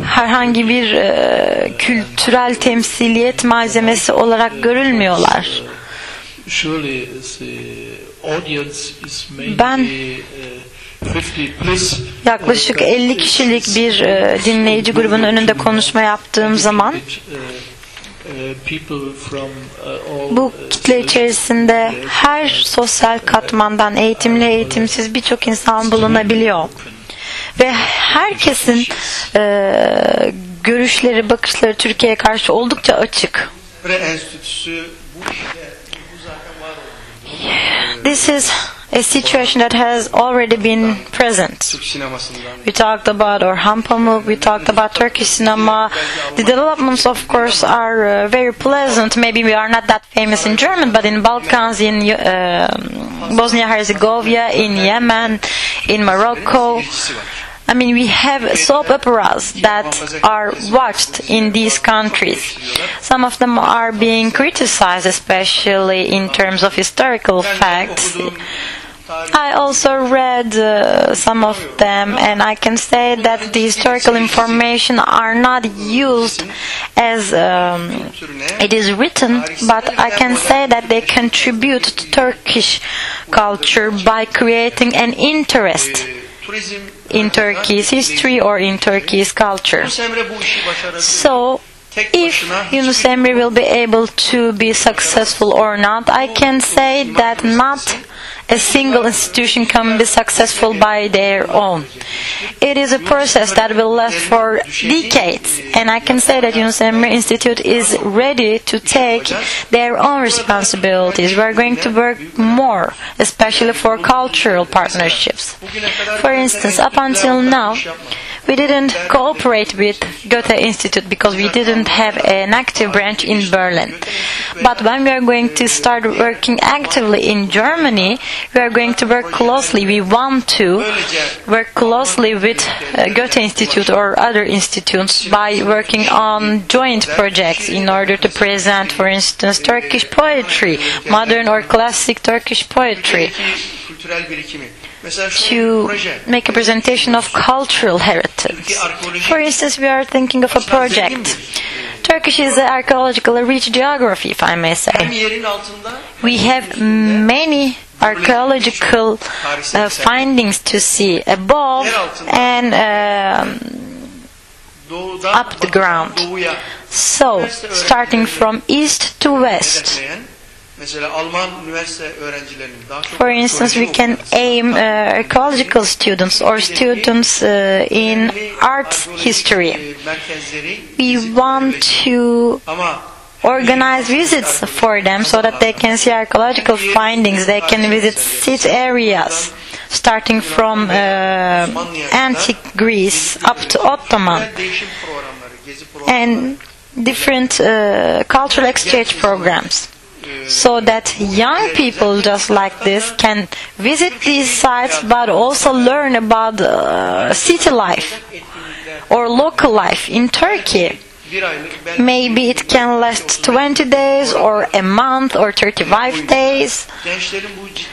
herhangi bir e, kültürel temsiliyet malzemesi olarak görülmüyorlar. Ben- uh, 50 plus Yaklaşık 50 kişilik bir e, dinleyici grubunun önünde konuşma yaptığım zaman uh, uh, people from uh, all bu uh, kitle içerisinde her sosyal katmandan eğitimli eğitimsiz birçok insan bulunabiliyor. Ve herkesin e, görüşleri, bakışları Türkiye'ye karşı oldukça açık. Enstitüsü bu işte This is a situation that has already been present. We talked about Orhan Pamuk, we talked about Turkish cinema. The developments, of course, are uh, very pleasant. Maybe we are not that famous in German, but in Balkans, in uh, Bosnia-Herzegovina, in Yemen, in Morocco. I mean, we have soap operas that are watched in these countries. Some of them are being criticized, especially in terms of historical facts. I also read uh, some of them, and I can say that the historical information are not used as um, it is written, but I can say that they contribute to Turkish culture by creating an interest in Turkey's history or in Turkey's culture. Yunus Emre bu işi başarabilir. So, if Yunus Emre will be able to be successful or not, I can say that not a single institution can be successful by their own. It is a process that will last for decades, and I can say that Yunus Emre Institute is ready to take their own responsibilities. We are going to work more, especially for cultural partnerships. For instance, up until now, we didn't cooperate with Goethe Institute because we didn't have an active branch in Berlin. But when we are going to start working actively in Germany, we are going to work closely. We want to work closely with uh, Goethe Institute or other institutes by working on joint projects in order to present, for instance, Turkish poetry, modern or classic Turkish poetry to make a presentation of cultural heritage. For instance, we are thinking of a project. Turkish is an archaeologically rich geography, if I may say. We have many archaeological uh, findings to see above and doğudan up the ground. so starting from east to west. Hedefleyen mesela Alman üniversite öğrencilerinin daha çok For instance, we can aim uh, archaeological students or students uh, in art history. We want to organize visits for them so that they can see archaeological findings. They can visit sit areas, starting from uh, antique Greece up to Ottoman, değişim programları, gezi programları and different uh, cultural exchange programs. So that young people just like this can visit these sites but also learn about uh, city life or local life in Turkey. Maybe it can last 20 days or a month or 35 days.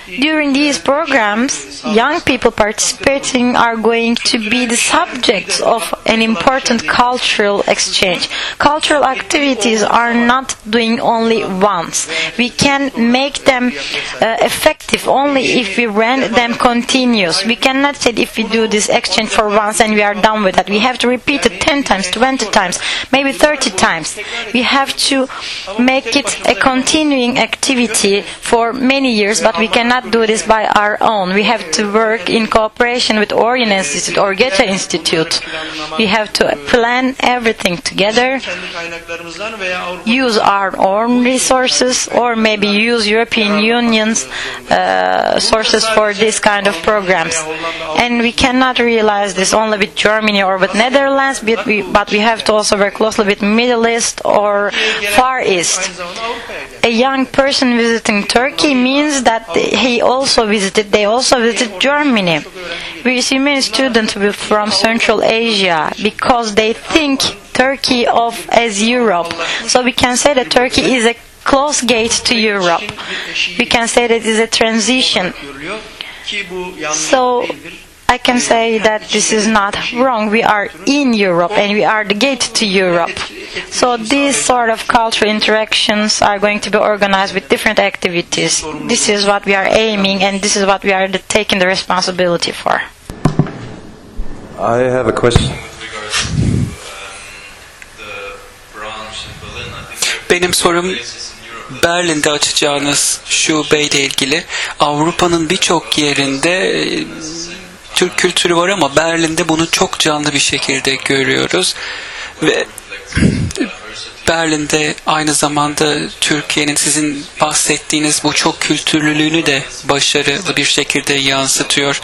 During these programs, young people participating are going to be the subjects of an important cultural exchange. Cultural activities are not doing only once. We can make them uh, effective only if we run them continuous. We cannot say if we do this exchange for once and we are done with that. We have to repeat it 10 times, 20 times, maybe 30 times. We have to make it a continuing activity for many years, but we cannot do this by our own. We have to work in cooperation with Orion Institute or Goethe Institute. We have to plan everything together, use our own resources, or maybe use European Union's uh, sources for this kind of programs. And we cannot realize this only with Germany or with Netherlands, but we, but we have to also work closely with Middle East or Far East. A young person visiting Turkey means that he also visited, they also visited Germany. We see many students from Central Asia because they think Turkey of as Europe. So we can say that Turkey is a close gate to Europe. We can say that it is a transition. So. I can say that this is not wrong. We are in Europe and we are the gate to Europe. So these sort of cultural interactions are going to be organized with different activities. This is what we are aiming and this is what we are the- taking the responsibility for. I have a question. Benim sorum Berlin'de açacağınız şubeyle ilgili. Avrupa'nın birçok yerinde Türk kültürü var ama Berlin'de bunu çok canlı bir şekilde görüyoruz. Ve Berlin'de aynı zamanda Türkiye'nin sizin bahsettiğiniz bu çok kültürlülüğünü de başarılı bir şekilde yansıtıyor.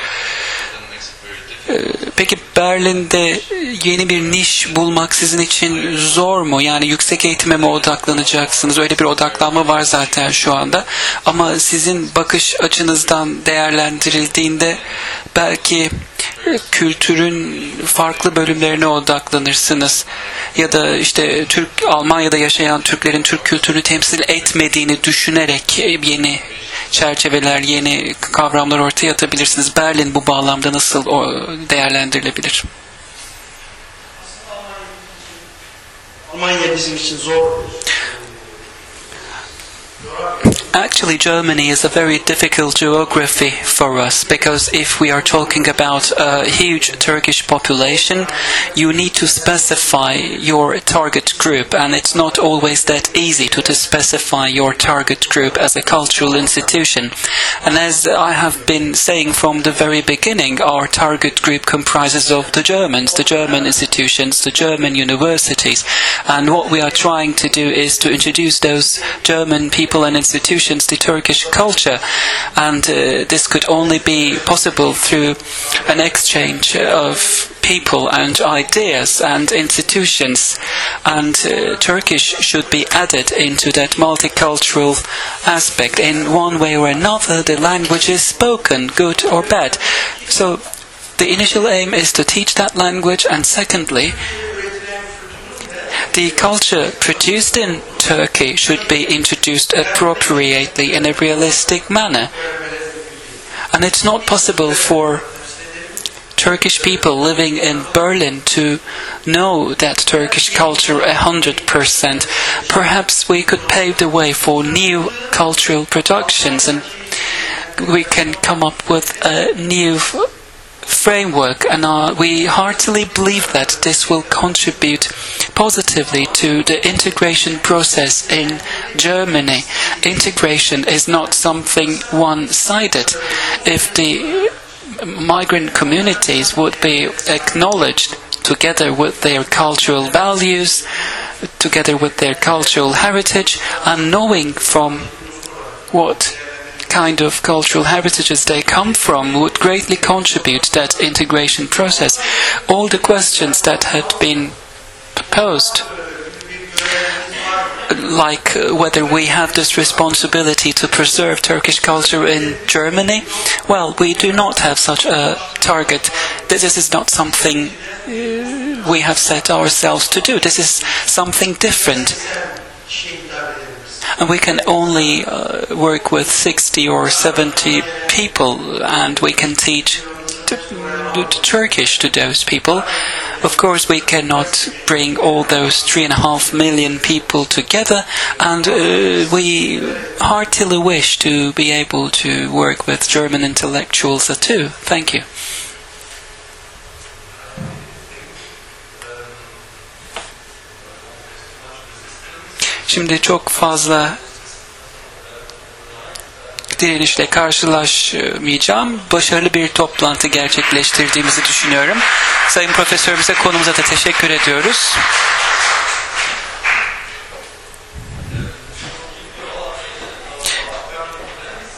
Ee, Peki Berlin'de yeni bir niş bulmak sizin için zor mu? Yani yüksek eğitime mi odaklanacaksınız? Öyle bir odaklanma var zaten şu anda. Ama sizin bakış açınızdan değerlendirildiğinde belki kültürün farklı bölümlerine odaklanırsınız. Ya da işte Türk Almanya'da yaşayan Türklerin Türk kültürünü temsil etmediğini düşünerek yeni çerçeveler, yeni kavramlar ortaya atabilirsiniz. Berlin bu bağlamda nasıl değerlendirilebilir? Almanya bizim için zor. Actually, Germany is a very difficult geography for us because if we are talking about a huge Turkish population, you need to specify your target group, and it's not always that easy to, to specify your target group as a cultural institution. And as I have been saying from the very beginning, our target group comprises of the Germans, the German institutions, the German universities, and what we are trying to do is to introduce those German people and institutions to Turkish culture, and uh, this could only be possible through an exchange of people and ideas and institutions, and uh, Turkish should be added into that multicultural aspect. In one way or another, the language is spoken, good or bad. So the initial aim is to teach that language, and secondly, the culture produced in Turkey should be introduced appropriately in a realistic manner. And it's not possible for Turkish people living in Berlin to know that Turkish culture a hundred percent. Perhaps we could pave the way for new cultural productions and we can come up with a new framework and uh, we heartily believe that this will contribute positively to the integration process in Germany. Integration is not something one-sided. If the migrant communities would be acknowledged together with their cultural values, together with their cultural heritage, and knowing from what kind of cultural heritages they come from would greatly contribute that integration process. All the questions that had been proposed like uh, whether we have this responsibility to preserve Turkish culture in Germany. Well, we do not have such a target. This is not something uh, we have set ourselves to do. This is something different. And we can only uh, work with 60 or 70 people, and we can teach Turkish to those people. Of course, we cannot bring all those three and a half million people together, and uh, we heartily wish to be able to work with German intellectuals too. Thank you. Şimdi çok fazla direnişle karşılaşmayacağım. Başarılı bir toplantı gerçekleştirdiğimizi düşünüyorum. Sayın Profesörümüze konumuza da teşekkür ediyoruz.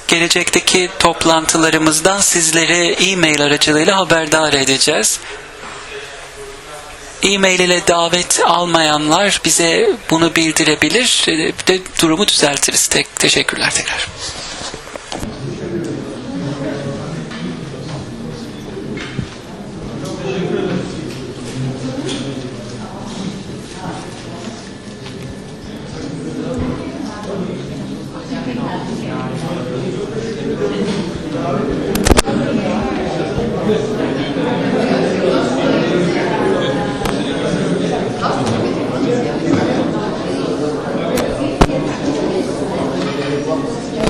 Gelecekteki toplantılarımızdan sizleri e-mail aracılığıyla haberdar edeceğiz. E-mail ile davet almayanlar bize bunu bildirebilir. De durumu düzeltiriz. Teşekkürler tekrar.